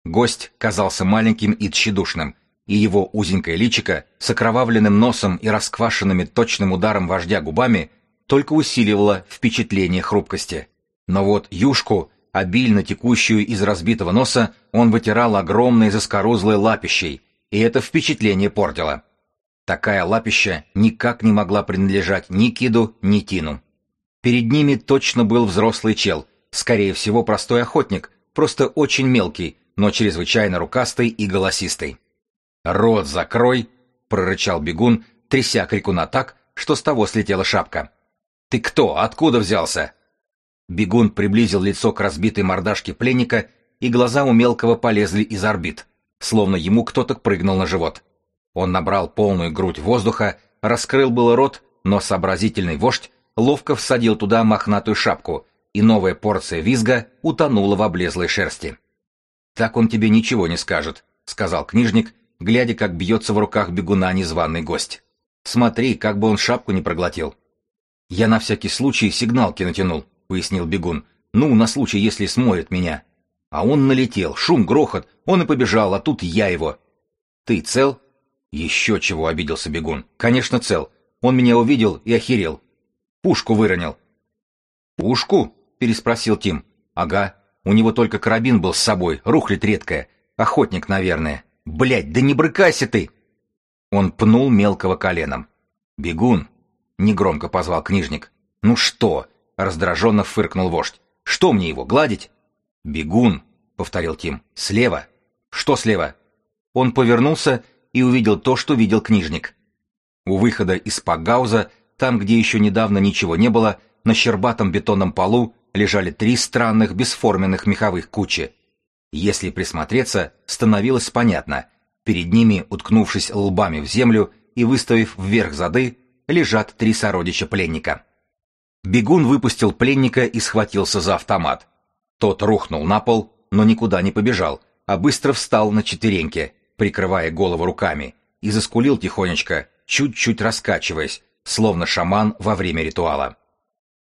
Speaker 1: Гость казался маленьким и тщедушным, и его узенькое личико с окровавленным носом и расквашенными точным ударом вождя губами только усиливало впечатление хрупкости. Но вот юшку, обильно текущую из разбитого носа, он вытирал огромной заскорузлой лапищей, и это впечатление портило. Такая лапища никак не могла принадлежать ни Киду, ни Тину. Перед ними точно был взрослый чел, скорее всего простой охотник, просто очень мелкий, но чрезвычайно рукастый и голосистый. «Рот закрой!» — прорычал бегун, тряся крикуна так, что с того слетела шапка. «Ты кто? Откуда взялся?» Бегун приблизил лицо к разбитой мордашке пленника, и глаза у мелкого полезли из орбит, словно ему кто-то прыгнул на живот. Он набрал полную грудь воздуха, раскрыл было рот, но сообразительный вождь ловко всадил туда мохнатую шапку, и новая порция визга утонула в облезлой шерсти. «Так он тебе ничего не скажет», — сказал книжник, глядя, как бьется в руках бегуна незваный гость. «Смотри, как бы он шапку не проглотил». «Я на всякий случай сигналки натянул», — пояснил бегун. «Ну, на случай, если смоет меня». А он налетел, шум, грохот, он и побежал, а тут я его. «Ты цел?» «Еще чего», — обиделся бегун. «Конечно, цел. Он меня увидел и охерел. Пушку выронил». «Пушку?» — переспросил Тим. «Ага. У него только карабин был с собой, рухлядь редкая. Охотник, наверное. Блядь, да не брыкайся ты!» Он пнул мелкого коленом. «Бегун!» — негромко позвал книжник. «Ну что?» — раздраженно фыркнул вождь. «Что мне его, гладить?» «Бегун!» — повторил Тим. «Слева!» «Что слева?» Он повернулся и увидел то, что видел книжник. У выхода из Пагауза, там, где еще недавно ничего не было, на щербатом бетонном полу лежали три странных бесформенных меховых кучи. Если присмотреться, становилось понятно. Перед ними, уткнувшись лбами в землю и выставив вверх зады, лежат три сородича пленника. Бегун выпустил пленника и схватился за автомат. Тот рухнул на пол, но никуда не побежал, а быстро встал на четвереньки, прикрывая голову руками, и заскулил тихонечко, чуть-чуть раскачиваясь, словно шаман во время ритуала.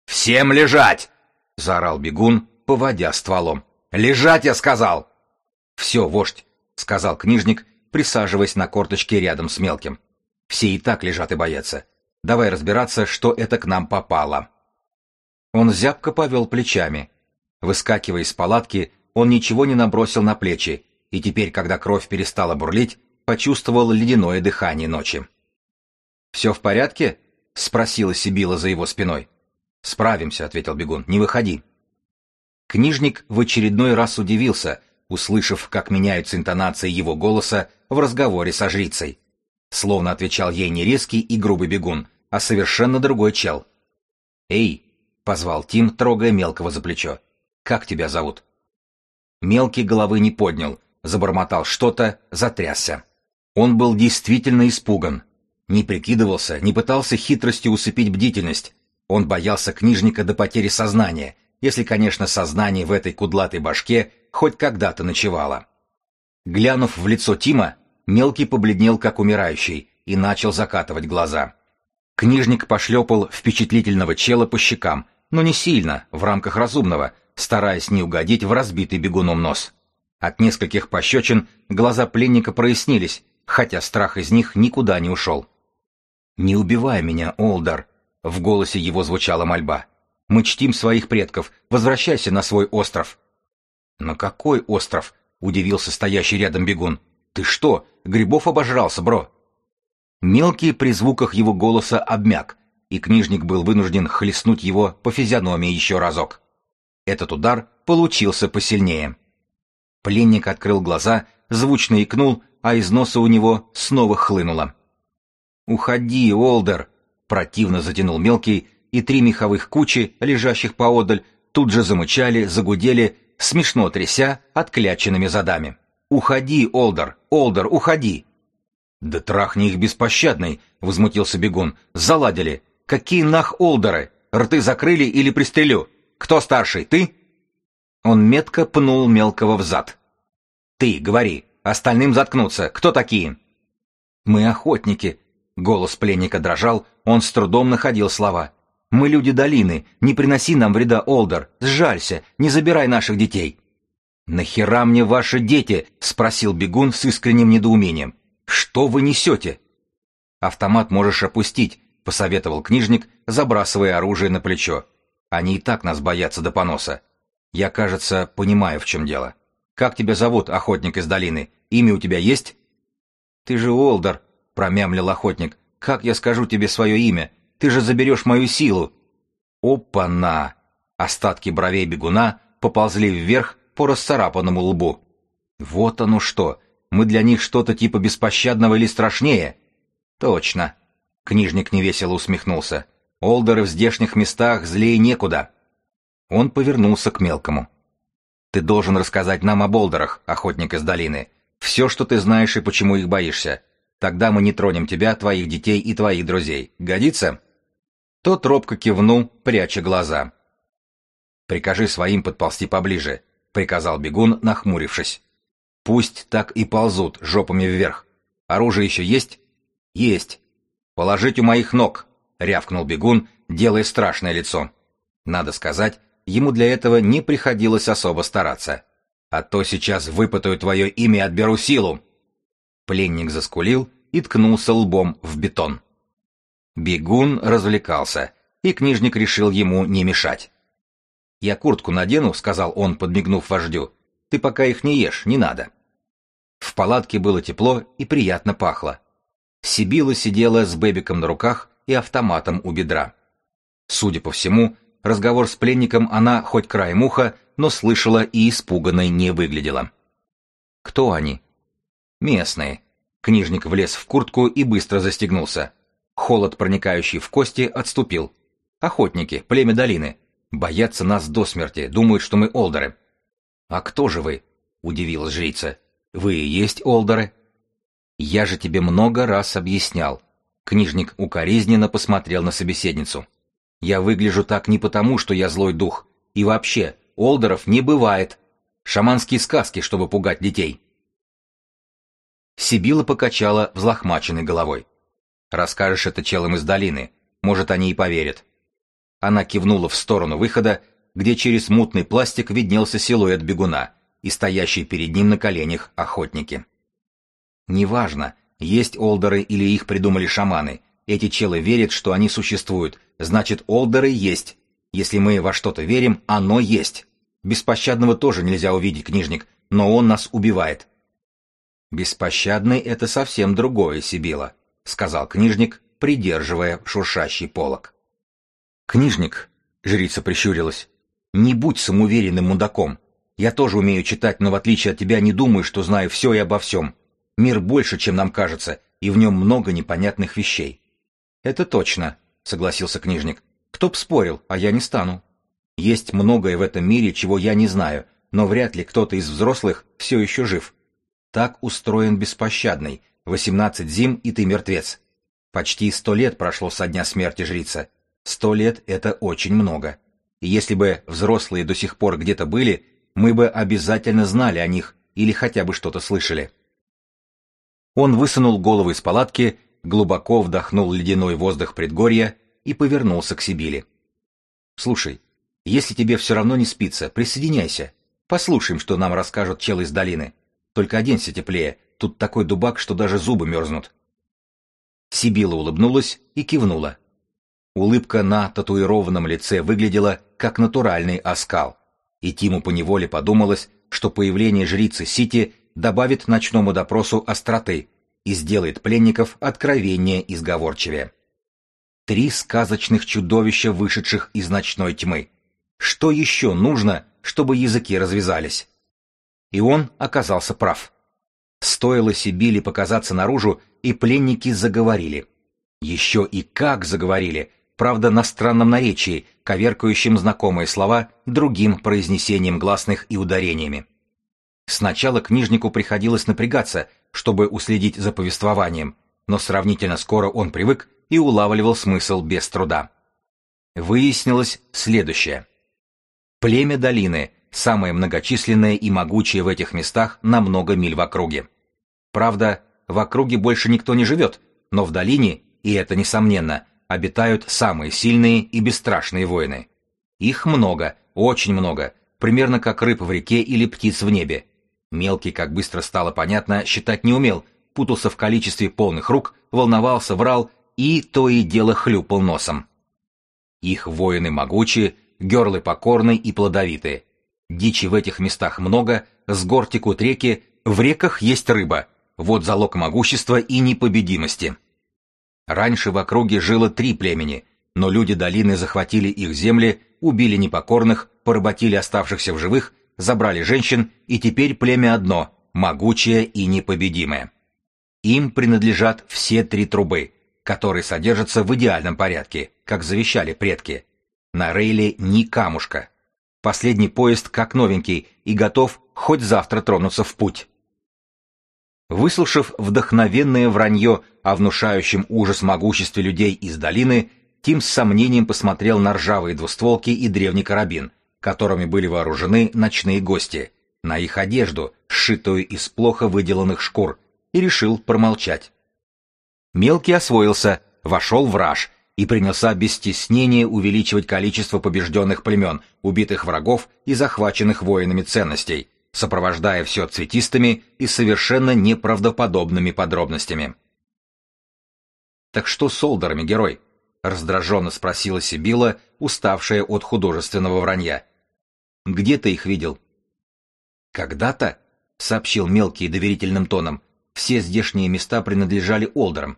Speaker 1: «Всем лежать!» — заорал бегун, поводя стволом. «Лежать, я сказал!» «Все, вождь!» — сказал книжник, присаживаясь на корточке рядом с мелким. «Все и так лежат и боятся. Давай разбираться, что это к нам попало». Он зябко повел плечами. Выскакивая из палатки, он ничего не набросил на плечи, и теперь, когда кровь перестала бурлить, почувствовал ледяное дыхание ночи. «Все в порядке?» — спросила Сибила за его спиной. «Справимся», — ответил бегун, — «не выходи». Книжник в очередной раз удивился, услышав, как меняются интонации его голоса в разговоре со жрицей. Словно отвечал ей не резкий и грубый бегун, а совершенно другой чел. «Эй!» — позвал Тим, трогая мелкого за плечо. «Как тебя зовут?» Мелкий головы не поднял, забормотал что-то, затрясся. Он был действительно испуган. Не прикидывался, не пытался хитростью усыпить бдительность. Он боялся книжника до потери сознания, если, конечно, сознание в этой кудлатой башке хоть когда-то ночевало. Глянув в лицо Тима, мелкий побледнел, как умирающий, и начал закатывать глаза. Книжник пошлепал впечатлительного чела по щекам, но не сильно, в рамках разумного, стараясь не угодить в разбитый бегуном нос. От нескольких пощечин глаза пленника прояснились, хотя страх из них никуда не ушел. «Не убивай меня, Олдар!» — в голосе его звучала мольба. «Мы чтим своих предков. Возвращайся на свой остров». «На какой остров?» — удивился стоящий рядом бегун. «Ты что, грибов обожрался, бро?» Мелкий при звуках его голоса обмяк, и книжник был вынужден хлестнуть его по физиономии еще разок. Этот удар получился посильнее. Пленник открыл глаза, звучно икнул, а из носа у него снова хлынуло. «Уходи, Олдер!» — противно затянул мелкий, и три меховых кучи, лежащих поодаль, тут же замычали, загудели, смешно тряся откляченными задами. «Уходи, Олдер! Олдер, уходи!» «Да трахни их беспощадный!» — возмутился бегун. «Заладили! Какие нах олдеры! Рты закрыли или пристрелю? Кто старший, ты?» Он метко пнул мелкого в зад. «Ты, говори, остальным заткнуться. Кто такие?» «Мы охотники». Голос пленника дрожал, он с трудом находил слова. «Мы люди долины. Не приноси нам вреда, Олдер. Сжалься, не забирай наших детей». «Нахера мне ваши дети?» — спросил бегун с искренним недоумением. «Что вы несете?» «Автомат можешь опустить», — посоветовал книжник, забрасывая оружие на плечо. «Они и так нас боятся до поноса. Я, кажется, понимаю, в чем дело. Как тебя зовут, охотник из долины? Имя у тебя есть?» «Ты же Олдер», — промямлил охотник. «Как я скажу тебе свое имя? Ты же заберешь мою силу!» «Опа-на!» Остатки бровей бегуна поползли вверх по расцарапанному лбу. «Вот оно что! Мы для них что-то типа беспощадного или страшнее?» «Точно!» Книжник невесело усмехнулся. «Олдеры в здешних местах злее некуда!» Он повернулся к мелкому. «Ты должен рассказать нам о болдерах, охотник из долины. Все, что ты знаешь и почему их боишься. Тогда мы не тронем тебя, твоих детей и твоих друзей. Годится?» Тот робко кивнул, пряча глаза. «Прикажи своим подползти поближе», — приказал бегун, нахмурившись. «Пусть так и ползут, жопами вверх. Оружие еще есть?» «Есть». «Положить у моих ног», — рявкнул бегун, делая страшное лицо. Надо сказать, ему для этого не приходилось особо стараться а то сейчас выпытаю твое имя и отберу силу!» Пленник заскулил и ткнулся лбом в бетон. Бегун развлекался, и книжник решил ему не мешать. «Я куртку надену», — сказал он, подмигнув вождю. «Ты пока их не ешь, не надо». В палатке было тепло и приятно пахло. Сибила сидела с бэбиком на руках и автоматом у бедра. Судя по всему, разговор с пленником она, хоть краем уха, но слышала и испуганной не выглядела. «Кто они?» «Местные». Книжник влез в куртку и быстро застегнулся. Холод, проникающий в кости, отступил. «Охотники, племя долины. Боятся нас до смерти, думают, что мы олдеры». «А кто же вы?» — удивилась жрица. «Вы и есть олдеры?» «Я же тебе много раз объяснял». Книжник укоризненно посмотрел на собеседницу. «Я выгляжу так не потому, что я злой дух. И вообще, Олдеров не бывает. Шаманские сказки, чтобы пугать детей. Сибила покачала взлохмаченной головой. «Расскажешь это челам из долины. Может, они и поверят». Она кивнула в сторону выхода, где через мутный пластик виднелся силуэт бегуна и стоящий перед ним на коленях охотники. «Неважно, есть олдеры или их придумали шаманы. Эти челы верят, что они существуют. Значит, олдеры есть. Если мы во что-то верим, оно есть. Беспощадного тоже нельзя увидеть, книжник, но он нас убивает. Беспощадный — это совсем другое, Сибила, — сказал книжник, придерживая шуршащий полог. Книжник, — жрица прищурилась, — не будь самоуверенным мудаком. Я тоже умею читать, но в отличие от тебя не думаю, что знаю все и обо всем. Мир больше, чем нам кажется, и в нем много непонятных вещей. — Это точно, — согласился книжник. Кто б спорил, а я не стану. Есть многое в этом мире, чего я не знаю, но вряд ли кто-то из взрослых все еще жив. Так устроен беспощадный. Восемнадцать зим, и ты мертвец. Почти сто лет прошло со дня смерти жрица. Сто лет — это очень много. И если бы взрослые до сих пор где-то были, мы бы обязательно знали о них или хотя бы что-то слышали. Он высунул голову из палатки, глубоко вдохнул ледяной воздух предгорья и повернулся к Сибили. «Слушай, если тебе все равно не спится, присоединяйся. Послушаем, что нам расскажут челы из долины. Только оденься теплее, тут такой дубак, что даже зубы мерзнут». Сибила улыбнулась и кивнула. Улыбка на татуированном лице выглядела как натуральный оскал, и Тиму поневоле подумалось, что появление жрицы Сити добавит ночному допросу остроты и сделает пленников откровеннее и сговорчивее. Три сказочных чудовища, вышедших из ночной тьмы. Что еще нужно, чтобы языки развязались? И он оказался прав. Стоило Сибили показаться наружу, и пленники заговорили. Еще и как заговорили, правда на странном наречии, коверкающим знакомые слова другим произнесением гласных и ударениями. Сначала книжнику приходилось напрягаться, чтобы уследить за повествованием, но сравнительно скоро он привык и улавливал смысл без труда. Выяснилось следующее. Племя долины – самое многочисленное и могучее в этих местах на много миль в округе. Правда, в округе больше никто не живет, но в долине, и это несомненно, обитают самые сильные и бесстрашные воины. Их много, очень много, примерно как рыб в реке или птиц в небе. Мелкий, как быстро стало понятно, считать не умел, путался в количестве полных рук, волновался, врал и то и дело хлюпал носом. Их воины могучие, герлы покорны и плодовитые. Дичи в этих местах много, с гор текут реки, в реках есть рыба. Вот залог могущества и непобедимости. Раньше в округе жило три племени, но люди долины захватили их земли, убили непокорных, поработили оставшихся в живых, забрали женщин, и теперь племя одно, могучее и непобедимое. Им принадлежат все три трубы, которые содержатся в идеальном порядке, как завещали предки. На рейле ни камушка. Последний поезд как новенький и готов хоть завтра тронуться в путь. Выслушав вдохновенное вранье о внушающем ужас могуществе людей из долины, Тим с сомнением посмотрел на ржавые двустволки и древний карабин, которыми были вооружены ночные гости, на их одежду, сшитую из плохо выделанных шкур, и решил промолчать. Мелкий освоился, вошел в раж и принялся без стеснения увеличивать количество побежденных племен, убитых врагов и захваченных воинами ценностей, сопровождая все цветистыми и совершенно неправдоподобными подробностями. «Так что с Олдерами, герой?» — раздраженно спросила Сибила, уставшая от художественного вранья. «Где ты их видел?» «Когда-то», — сообщил мелкий доверительным тоном, — «все здешние места принадлежали Олдерам».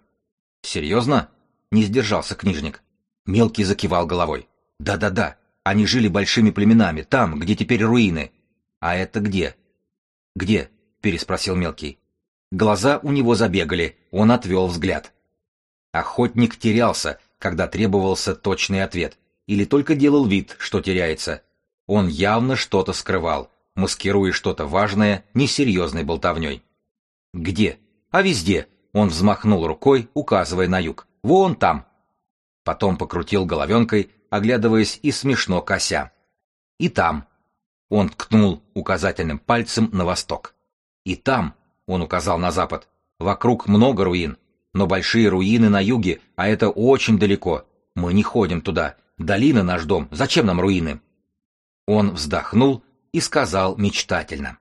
Speaker 1: «Серьезно?» — не сдержался книжник. Мелкий закивал головой. «Да-да-да, они жили большими племенами, там, где теперь руины. А это где?» «Где?» — переспросил Мелкий. Глаза у него забегали, он отвел взгляд. Охотник терялся, когда требовался точный ответ, или только делал вид, что теряется. Он явно что-то скрывал, маскируя что-то важное несерьезной болтовней. «Где?» «А везде!» — он взмахнул рукой, указывая на юг. «Вон там!» Потом покрутил головенкой, оглядываясь и смешно кося. «И там!» Он ткнул указательным пальцем на восток. «И там!» — он указал на запад. «Вокруг много руин, но большие руины на юге, а это очень далеко. Мы не ходим туда. Долина наш дом. Зачем нам руины?» Он вздохнул и сказал мечтательно.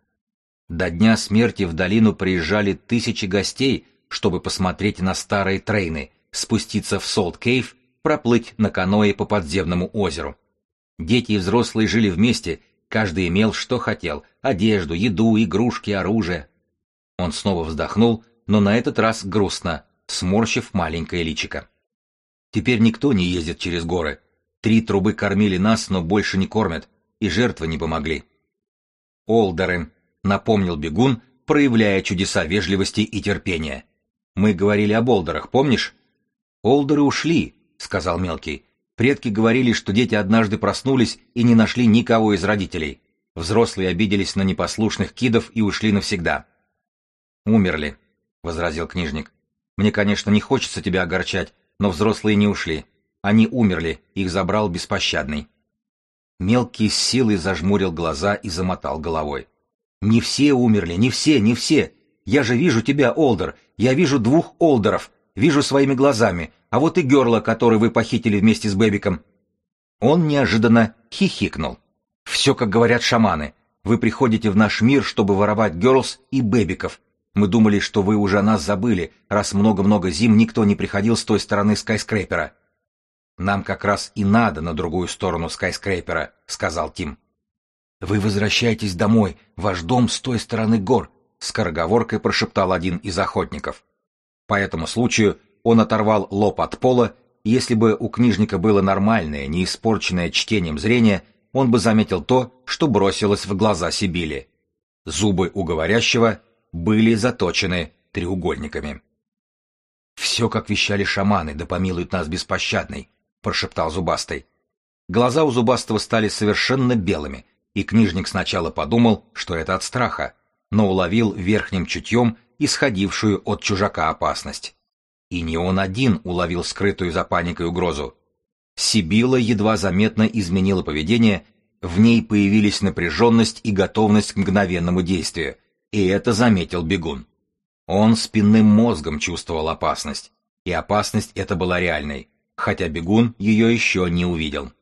Speaker 1: До дня смерти в долину приезжали тысячи гостей, чтобы посмотреть на старые трейны, спуститься в Солт-Кейв, проплыть на каное по подземному озеру. Дети и взрослые жили вместе, каждый имел что хотел — одежду, еду, игрушки, оружие. Он снова вздохнул, но на этот раз грустно, сморщив маленькое личико. Теперь никто не ездит через горы. Три трубы кормили нас, но больше не кормят, и жертвы не помогли. Олдеры, напомнил бегун, проявляя чудеса вежливости и терпения. Мы говорили об Олдерах, помнишь? Олдеры ушли, сказал мелкий. Предки говорили, что дети однажды проснулись и не нашли никого из родителей. Взрослые обиделись на непослушных кидов и ушли навсегда. Умерли, возразил книжник. Мне, конечно, не хочется тебя огорчать, но взрослые не ушли. Они умерли, их забрал беспощадный. Мелкий с силой зажмурил глаза и замотал головой. «Не все умерли, не все, не все. Я же вижу тебя, Олдер. Я вижу двух Олдеров. Вижу своими глазами. А вот и Герла, который вы похитили вместе с Бэбиком». Он неожиданно хихикнул. «Все, как говорят шаманы. Вы приходите в наш мир, чтобы воровать Герлс и Бэбиков. Мы думали, что вы уже нас забыли, раз много-много зим никто не приходил с той стороны скайскрейпера. Нам как раз и надо на другую сторону скайскрейпера, сказал Тим. Вы возвращаетесь домой, ваш дом с той стороны гор, скороговоркой прошептал один из охотников. По этому случаю он оторвал лоб от пола, и если бы у книжника было нормальное, не испорченное чтением зрение, он бы заметил то, что бросилось в глаза Сибили. Зубы у говорящего были заточены треугольниками. «Все, как вещали шаманы, да помилуют нас беспощадный», — прошептал Зубастый. Глаза у Зубастого стали совершенно белыми, и книжник сначала подумал, что это от страха, но уловил верхним чутьем исходившую от чужака опасность. И не он один уловил скрытую за паникой угрозу. Сибила едва заметно изменила поведение, в ней появились напряженность и готовность к мгновенному действию, и это заметил бегун. Он спинным мозгом чувствовал опасность, и опасность эта была реальной, хотя бегун ее еще не увидел.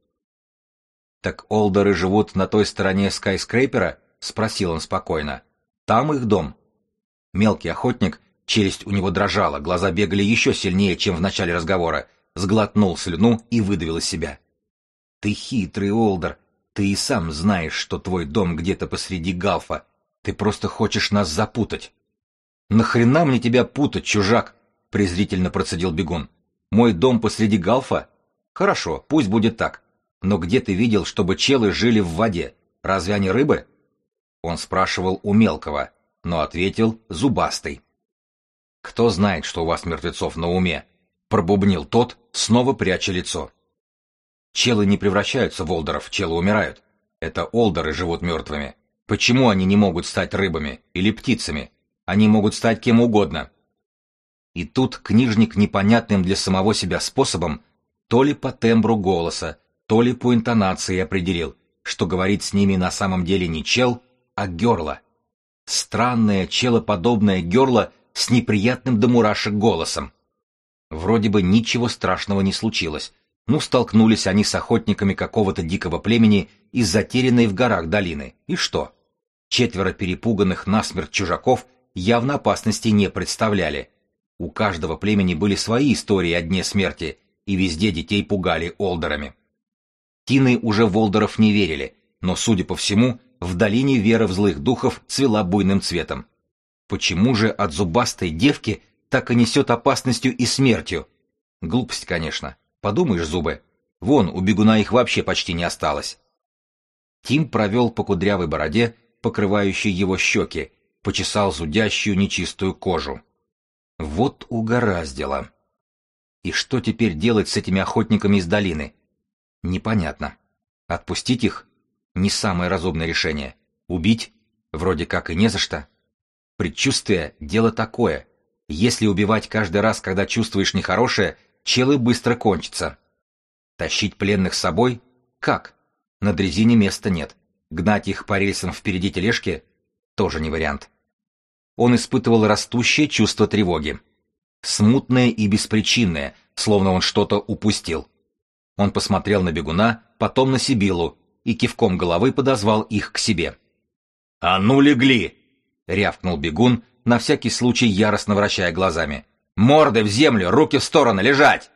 Speaker 1: «Так Олдеры живут на той стороне скайскрейпера?» — спросил он спокойно. «Там их дом?» Мелкий охотник, челюсть у него дрожала, глаза бегали еще сильнее, чем в начале разговора, сглотнул слюну и выдавил из себя. «Ты хитрый, Олдер, ты и сам знаешь, что твой дом где-то посреди галфа. Ты просто хочешь нас запутать». «Нахрена мне тебя путать, чужак?» — презрительно процедил бегун. «Мой дом посреди галфа? Хорошо, пусть будет так. Но где ты видел, чтобы челы жили в воде? Разве они рыбы?» Он спрашивал у мелкого, но ответил зубастый. «Кто знает, что у вас мертвецов на уме?» — пробубнил тот, снова пряча лицо. «Челы не превращаются в олдеров, челы умирают. Это олдеры живут мертвыми. Почему они не могут стать рыбами или птицами? Они могут стать кем угодно». И тут книжник непонятным для самого себя способом, то ли по тембру голоса, то ли по интонации определил, что говорит с ними на самом деле не чел, а герла. Странное челоподобное герло с неприятным до мурашек голосом. Вроде бы ничего страшного не случилось. Ну, столкнулись они с охотниками какого-то дикого племени из затерянной в горах долины. И что? Четверо перепуганных насмерть чужаков явно опасности не представляли. У каждого племени были свои истории о дне смерти, и везде детей пугали олдерами. Тины уже волдеров не верили, но, судя по всему, в долине вера в злых духов цвела буйным цветом. Почему же от зубастой девки так и несет опасностью и смертью? Глупость, конечно. Подумаешь, зубы. Вон, у бегуна их вообще почти не осталось. Тим провел по кудрявой бороде, покрывающей его щеки, почесал зудящую нечистую кожу. Вот угораздило. И что теперь делать с этими охотниками из долины? Непонятно. Отпустить их? Не самое разумное решение. Убить? Вроде как и не за что. Предчувствие — дело такое. Если убивать каждый раз, когда чувствуешь нехорошее, челы быстро кончатся. Тащить пленных с собой? Как? На дрезине места нет. Гнать их по рельсам впереди тележки? Тоже не вариант. Он испытывал растущее чувство тревоги. Смутное и беспричинное, словно он что-то упустил. Он посмотрел на бегуна, потом на Сибилу и кивком головы подозвал их к себе. «А ну легли!» — рявкнул бегун, на всякий случай яростно вращая глазами. «Морды в землю, руки в стороны, лежать!»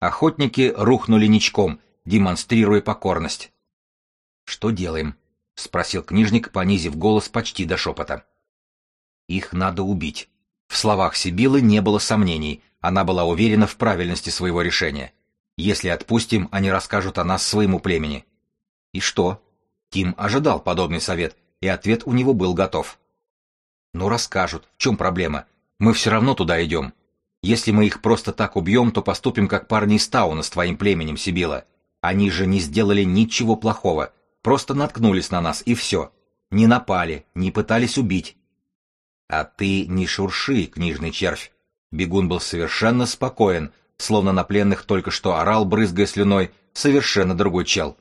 Speaker 1: Охотники рухнули ничком, демонстрируя покорность. «Что делаем?» — спросил книжник, понизив голос почти до шепота. «Их надо убить». В словах Сибилы не было сомнений, она была уверена в правильности своего решения. Если отпустим, они расскажут о нас своему племени. И что? Тим ожидал подобный совет, и ответ у него был готов. Ну расскажут, в чем проблема? Мы все равно туда идем. Если мы их просто так убьем, то поступим как парни из Тауна с твоим племенем, Сибила. Они же не сделали ничего плохого, просто наткнулись на нас, и все. Не напали, не пытались убить. А ты не шурши, книжный червь. Бегун был совершенно спокоен, словно на пленных только что орал, брызгая слюной, совершенно другой чел.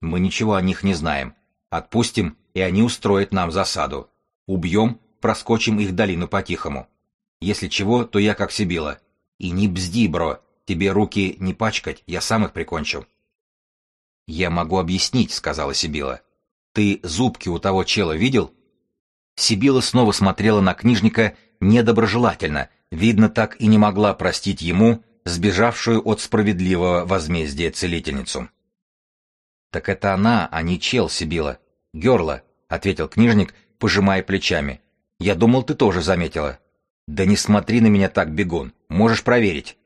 Speaker 1: Мы ничего о них не знаем. Отпустим, и они устроят нам засаду. Убьем, проскочим их долину по-тихому. Если чего, то я как Сибила. И не бзди, бро, тебе руки не пачкать, я сам их прикончу. Я могу объяснить, сказала Сибила. Ты зубки у того чела видел? Сибила снова смотрела на книжника недоброжелательно, видно, так и не могла простить ему сбежавшую от справедливого возмездия целительницу. «Так это она, а не чел Сибила. Герла», — ответил книжник, пожимая плечами. «Я думал, ты тоже заметила». «Да не смотри на меня так, бегун. Можешь проверить».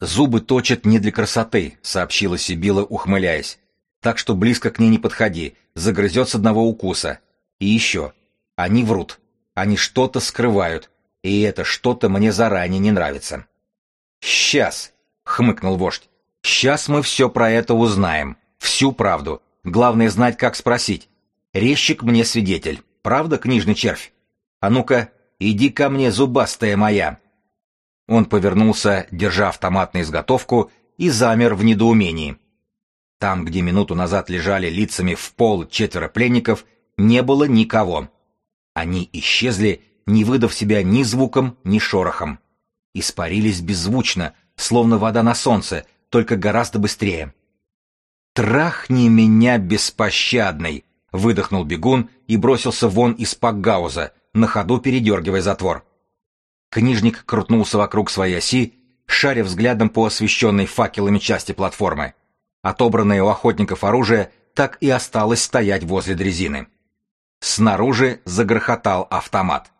Speaker 1: «Зубы точат не для красоты», — сообщила Сибила, ухмыляясь. «Так что близко к ней не подходи, загрызет с одного укуса. И еще. Они врут. Они что-то скрывают. И это что-то мне заранее не нравится». «Сейчас», — хмыкнул вождь. «Сейчас мы все про это узнаем. Всю правду. Главное знать, как спросить. Резчик мне свидетель. правда, книжный червь? А ну-ка, иди ко мне, зубастая моя!» Он повернулся, держа автомат на изготовку, и замер в недоумении. Там, где минуту назад лежали лицами в пол четверо пленников, не было никого. Они исчезли, не выдав себя ни звуком, ни шорохом. Испарились беззвучно, словно вода на солнце, только гораздо быстрее. «Трахни меня, беспощадный!» — выдохнул бегун и бросился вон из пакгауза, на ходу передергивая затвор. Книжник крутнулся вокруг своей оси, шаря взглядом по освещенной факелами части платформы. Отобранное у охотников оружие так и осталось стоять возле дрезины. Снаружи загрохотал автомат.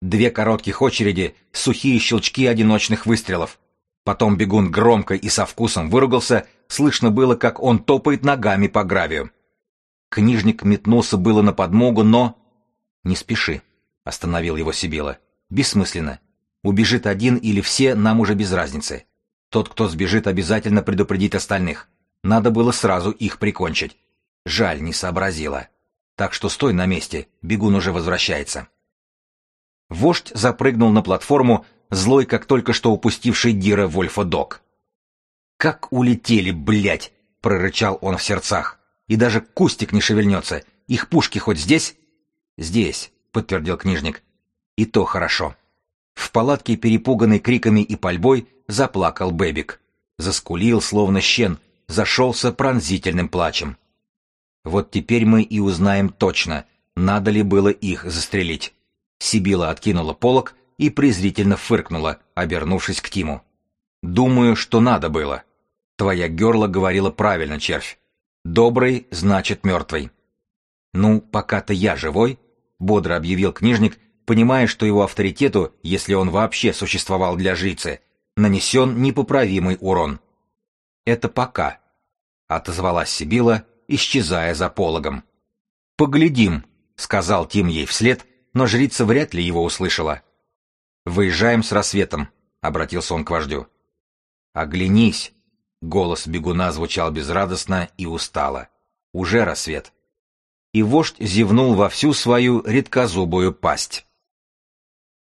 Speaker 1: Две коротких очереди, сухие щелчки одиночных выстрелов. Потом бегун громко и со вкусом выругался, слышно было, как он топает ногами по гравию. Книжник метнулся было на подмогу, но... «Не спеши», — остановил его Сибила. «Бессмысленно. Убежит один или все, нам уже без разницы. Тот, кто сбежит, обязательно предупредит остальных. Надо было сразу их прикончить. Жаль, не сообразила. Так что стой на месте, бегун уже возвращается. Вождь запрыгнул на платформу, злой, как только что упустивший Дира Вольфа Док. «Как улетели, блядь!» — прорычал он в сердцах. «И даже кустик не шевельнется. Их пушки хоть здесь?» «Здесь», — подтвердил книжник. «И то хорошо». В палатке, перепуганный криками и пальбой, заплакал Бэбик. Заскулил, словно щен, зашелся пронзительным плачем. Вот теперь мы и узнаем точно, надо ли было их застрелить. Сибила откинула полог и презрительно фыркнула, обернувшись к Тиму. «Думаю, что надо было. Твоя герла говорила правильно, червь. Добрый значит мертвый». «Ну, пока-то я живой», — бодро объявил книжник, понимая, что его авторитету, если он вообще существовал для жрицы, нанесен непоправимый урон. «Это пока», — отозвалась Сибила, исчезая за пологом. «Поглядим», — сказал Тим ей вслед, но жрица вряд ли его услышала. «Выезжаем с рассветом», — обратился он к вождю. «Оглянись», — голос бегуна звучал безрадостно и устало. «Уже рассвет». И вождь зевнул во всю свою редкозубую пасть.